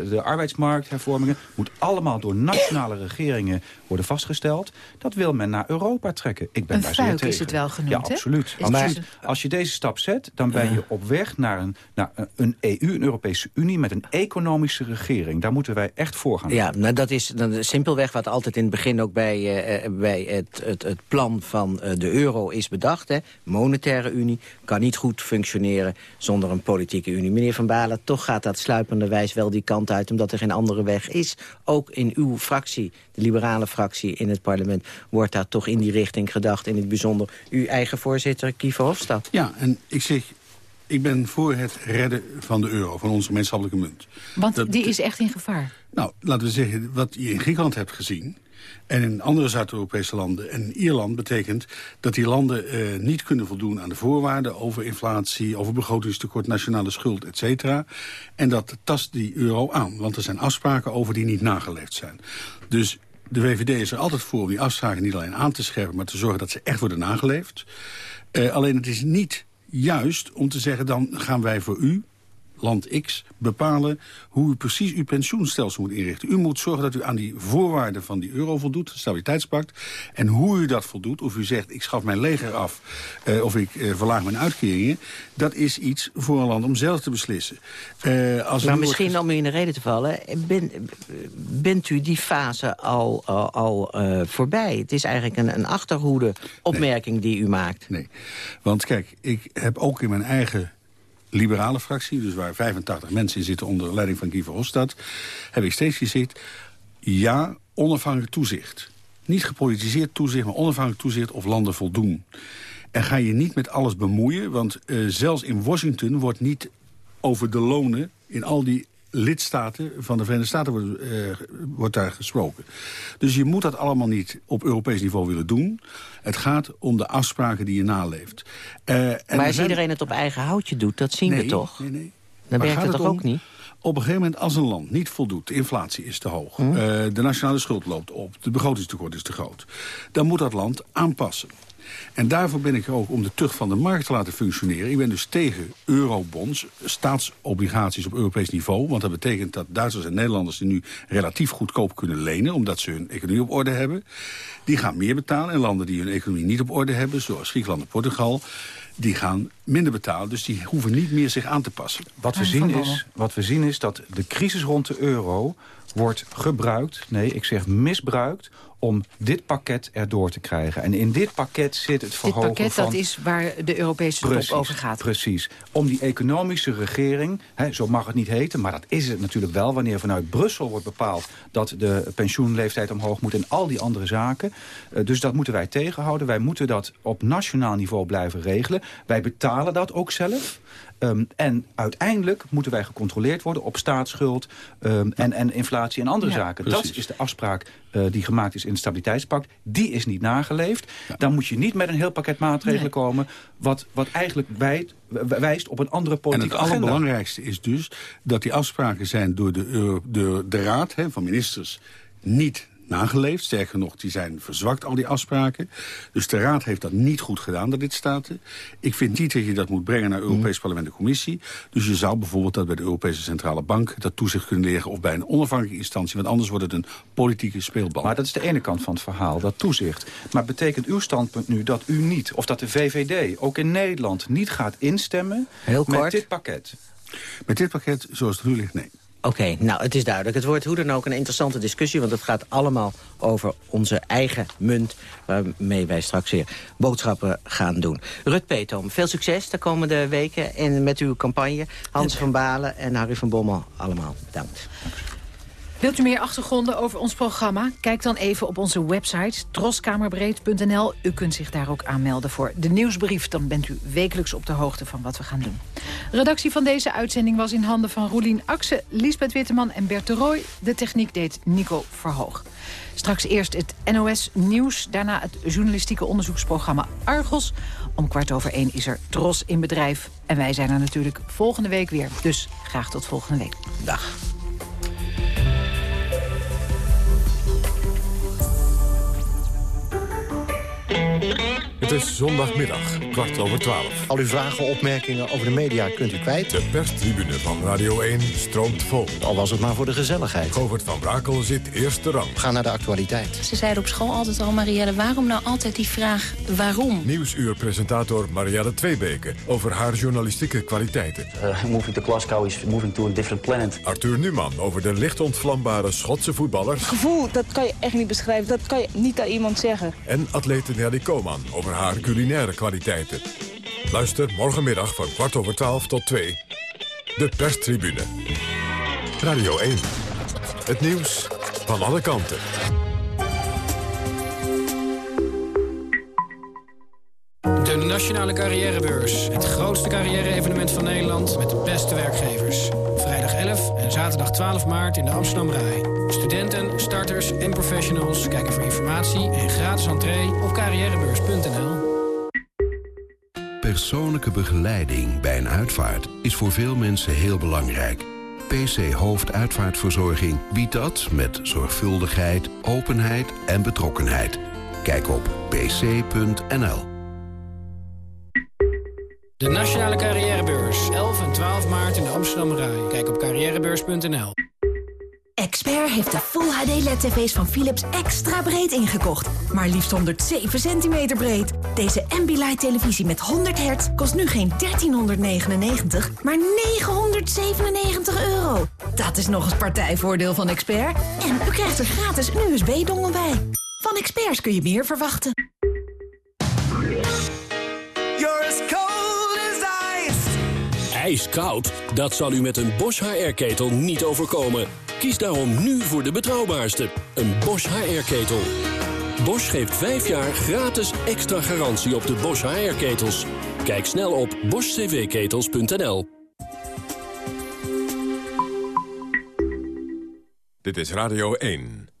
de arbeidsmarkthervormingen. Moet allemaal door nationale regeringen worden vastgesteld. Dat wil men naar Europa trekken. Ik ben Een daar zeer tegen. is het wel genoemd, Ja, absoluut. Maar het- als je deze stap zet, dan ben je op weg naar een, naar een EU, een Europese Unie met een economische regering. Daar moeten wij echt voor gaan. Ja, nou dat is dan simpelweg wat altijd in het begin ook bij, eh, eh, bij het, het, het plan van eh, de euro is bedacht. Hè. Monetaire unie kan niet goed functioneren zonder een politieke unie. Meneer Van Balen, toch gaat dat sluipenderwijs wel die kant uit... omdat er geen andere weg is. Ook in uw fractie, de liberale fractie in het parlement... wordt daar toch in die richting gedacht. In het bijzonder uw eigen voorzitter, Kiefer Hofstad. Ja, en ik zeg, ik ben voor het redden van de euro, van onze gemeenschappelijke munt. Want die is echt in gevaar. Nou, laten we zeggen, wat je in Griekenland hebt gezien... en in andere Zuid-Europese landen en Ierland betekent... dat die landen eh, niet kunnen voldoen aan de voorwaarden... over inflatie, over begrotingstekort, nationale schuld, et cetera. En dat tast die euro aan, want er zijn afspraken over die niet nageleefd zijn. Dus de VVD is er altijd voor om die afspraken niet alleen aan te scherpen... maar te zorgen dat ze echt worden nageleefd. Uh, alleen het is niet juist om te zeggen... dan gaan wij voor u, land X, bepalen hoe u precies uw pensioenstelsel moet inrichten. U moet zorgen dat u aan die voorwaarden van die euro voldoet, de stabiliteitspact. En hoe u dat voldoet, of u zegt ik schaf mijn leger af... Uh, of ik uh, verlaag mijn uitkeringen... dat is iets voor een land om zelf te beslissen. Uh, als maar misschien wordt... om u in de reden te vallen... Ben, bent u die fase al, al, al voorbij? Het is eigenlijk een, een achterhoede opmerking nee. die u maakt. Nee, want kijk, ik heb ook in mijn eigen liberale fractie, dus waar 85 mensen in zitten onder leiding van Guy Verhofstadt, heb ik steeds gezegd, ja, onafhankelijk toezicht. Niet gepolitiseerd toezicht, maar onafhankelijk toezicht of landen voldoen. En ga je niet met alles bemoeien, want uh, zelfs in Washington wordt niet over de lonen in al die lidstaten van de Verenigde Staten wordt, uh, wordt daar gesproken. Dus je moet dat allemaal niet op Europees niveau willen doen. Het gaat om de afspraken die je naleeft. Uh, en maar als zijn... iedereen het op eigen houtje doet, dat zien nee, we toch? Nee, nee. Dan werkt het toch ook niet? Op een gegeven moment als een land niet voldoet, de inflatie is te hoog... Hm? Uh, de nationale schuld loopt op, de begrotingstekort is te groot... dan moet dat land aanpassen. En daarvoor ben ik er ook om de tucht van de markt te laten functioneren. Ik ben dus tegen eurobonds, staatsobligaties op Europees niveau. Want dat betekent dat Duitsers en Nederlanders die nu relatief goedkoop kunnen lenen... omdat ze hun economie op orde hebben. Die gaan meer betalen. En landen die hun economie niet op orde hebben, zoals Griekenland en Portugal die gaan minder betalen. Dus die hoeven niet meer zich aan te passen. Wat we, zien is, wat we zien is dat de crisis rond de euro wordt gebruikt, nee, ik zeg misbruikt om dit pakket erdoor te krijgen. En in dit pakket zit het verhogen Dit pakket, van... dat is waar de Europese precies, top over gaat. Precies. Om die economische regering, hè, zo mag het niet heten... maar dat is het natuurlijk wel wanneer vanuit Brussel wordt bepaald... dat de pensioenleeftijd omhoog moet en al die andere zaken. Uh, dus dat moeten wij tegenhouden. Wij moeten dat op nationaal niveau blijven regelen. Wij betalen dat ook zelf. Um, en uiteindelijk moeten wij gecontroleerd worden op staatsschuld um, en, en inflatie en andere ja, zaken. Precies. Dat is de afspraak uh, die gemaakt is in het stabiliteitspact. Die is niet nageleefd. Ja. Dan moet je niet met een heel pakket maatregelen nee. komen... Wat, wat eigenlijk wijt, wijst op een andere politieke agenda. En het allerbelangrijkste is dus dat die afspraken zijn door de, de, de Raad hè, van Ministers niet nageleefd. Sterker nog, die zijn verzwakt, al die afspraken. Dus de Raad heeft dat niet goed gedaan, de lidstaten. Ik vind niet dat je dat moet brengen naar Europees mm. Parlement en Commissie. Dus je zou bijvoorbeeld dat bij de Europese Centrale Bank... dat toezicht kunnen leggen of bij een onafhankelijke instantie. Want anders wordt het een politieke speelbal. Maar dat is de ene kant van het verhaal, dat toezicht. Maar betekent uw standpunt nu dat u niet, of dat de VVD ook in Nederland... niet gaat instemmen Heel met kort. dit pakket? Met dit pakket, zoals het nu ligt, nee. Oké, okay, nou, het is duidelijk. Het wordt hoe dan ook een interessante discussie... want het gaat allemaal over onze eigen munt... waarmee wij straks weer boodschappen gaan doen. Rut Petom, veel succes de komende weken en met uw campagne. Hans van Balen en Harry van Bommel, allemaal bedankt. Wilt u meer achtergronden over ons programma? Kijk dan even op onze website troskamerbreed.nl. U kunt zich daar ook aanmelden voor de nieuwsbrief. Dan bent u wekelijks op de hoogte van wat we gaan doen. Redactie van deze uitzending was in handen van Roelien Akse, Liesbeth Witteman en Bert de Rooij. De techniek deed Nico Verhoog. Straks eerst het NOS Nieuws, daarna het journalistieke onderzoeksprogramma Argos. Om kwart over één is er Tros in bedrijf. En wij zijn er natuurlijk volgende week weer. Dus graag tot volgende week. Dag. Het Het is zondagmiddag, kwart over twaalf. Al uw vragen, opmerkingen over de media kunt u kwijt. De perstribune van Radio 1 stroomt vol. Al was het maar voor de gezelligheid. Govert van Brakel zit eerste rang. Ga naar de actualiteit. Ze zeiden op school altijd al, Marielle, waarom nou altijd die vraag waarom? Nieuwsuur-presentator Marielle Tweebeke over haar journalistieke kwaliteiten. Uh, moving to Glasgow is moving to a different planet. Arthur Numan over de licht ontvlambare Schotse voetballer. Gevoel, dat kan je echt niet beschrijven. Dat kan je niet aan iemand zeggen. En atlete Nelly Over haar culinaire kwaliteiten. Luister morgenmiddag van kwart over twaalf tot twee. De perstribune. Radio 1. Het nieuws van alle kanten. De Nationale Carrièrebeurs. Het grootste carrière-evenement van Nederland met de beste werkgevers. Vrijdag 11 en zaterdag 12 maart in de Amsterdam Rai. Studenten, starters en professionals kijken voor informatie en gratis entree op carrièrebeurs.nl. Persoonlijke begeleiding bij een uitvaart is voor veel mensen heel belangrijk. PC Hoofduitvaartverzorging biedt dat met zorgvuldigheid, openheid en betrokkenheid. Kijk op pc.nl. De Nationale Carrièrebeurs. 11 en 12 maart in de Amsterdam Rai. Kijk op carrièrebeurs.nl. Expert heeft de Full HD LED-tv's van Philips extra breed ingekocht. Maar liefst 107 centimeter breed. Deze Ambilight televisie met 100 hertz kost nu geen 1399, maar 997 euro. Dat is nog eens partijvoordeel van Expert. En u krijgt er gratis een USB-dongel bij. Van Experts kun je meer verwachten. Ijskoud? Dat zal u met een Bosch HR-ketel niet overkomen. Kies daarom nu voor de betrouwbaarste, een Bosch HR-ketel. Bosch geeft 5 jaar gratis extra garantie op de Bosch HR-ketels. Kijk snel op boschcvketels.nl. Dit is Radio 1.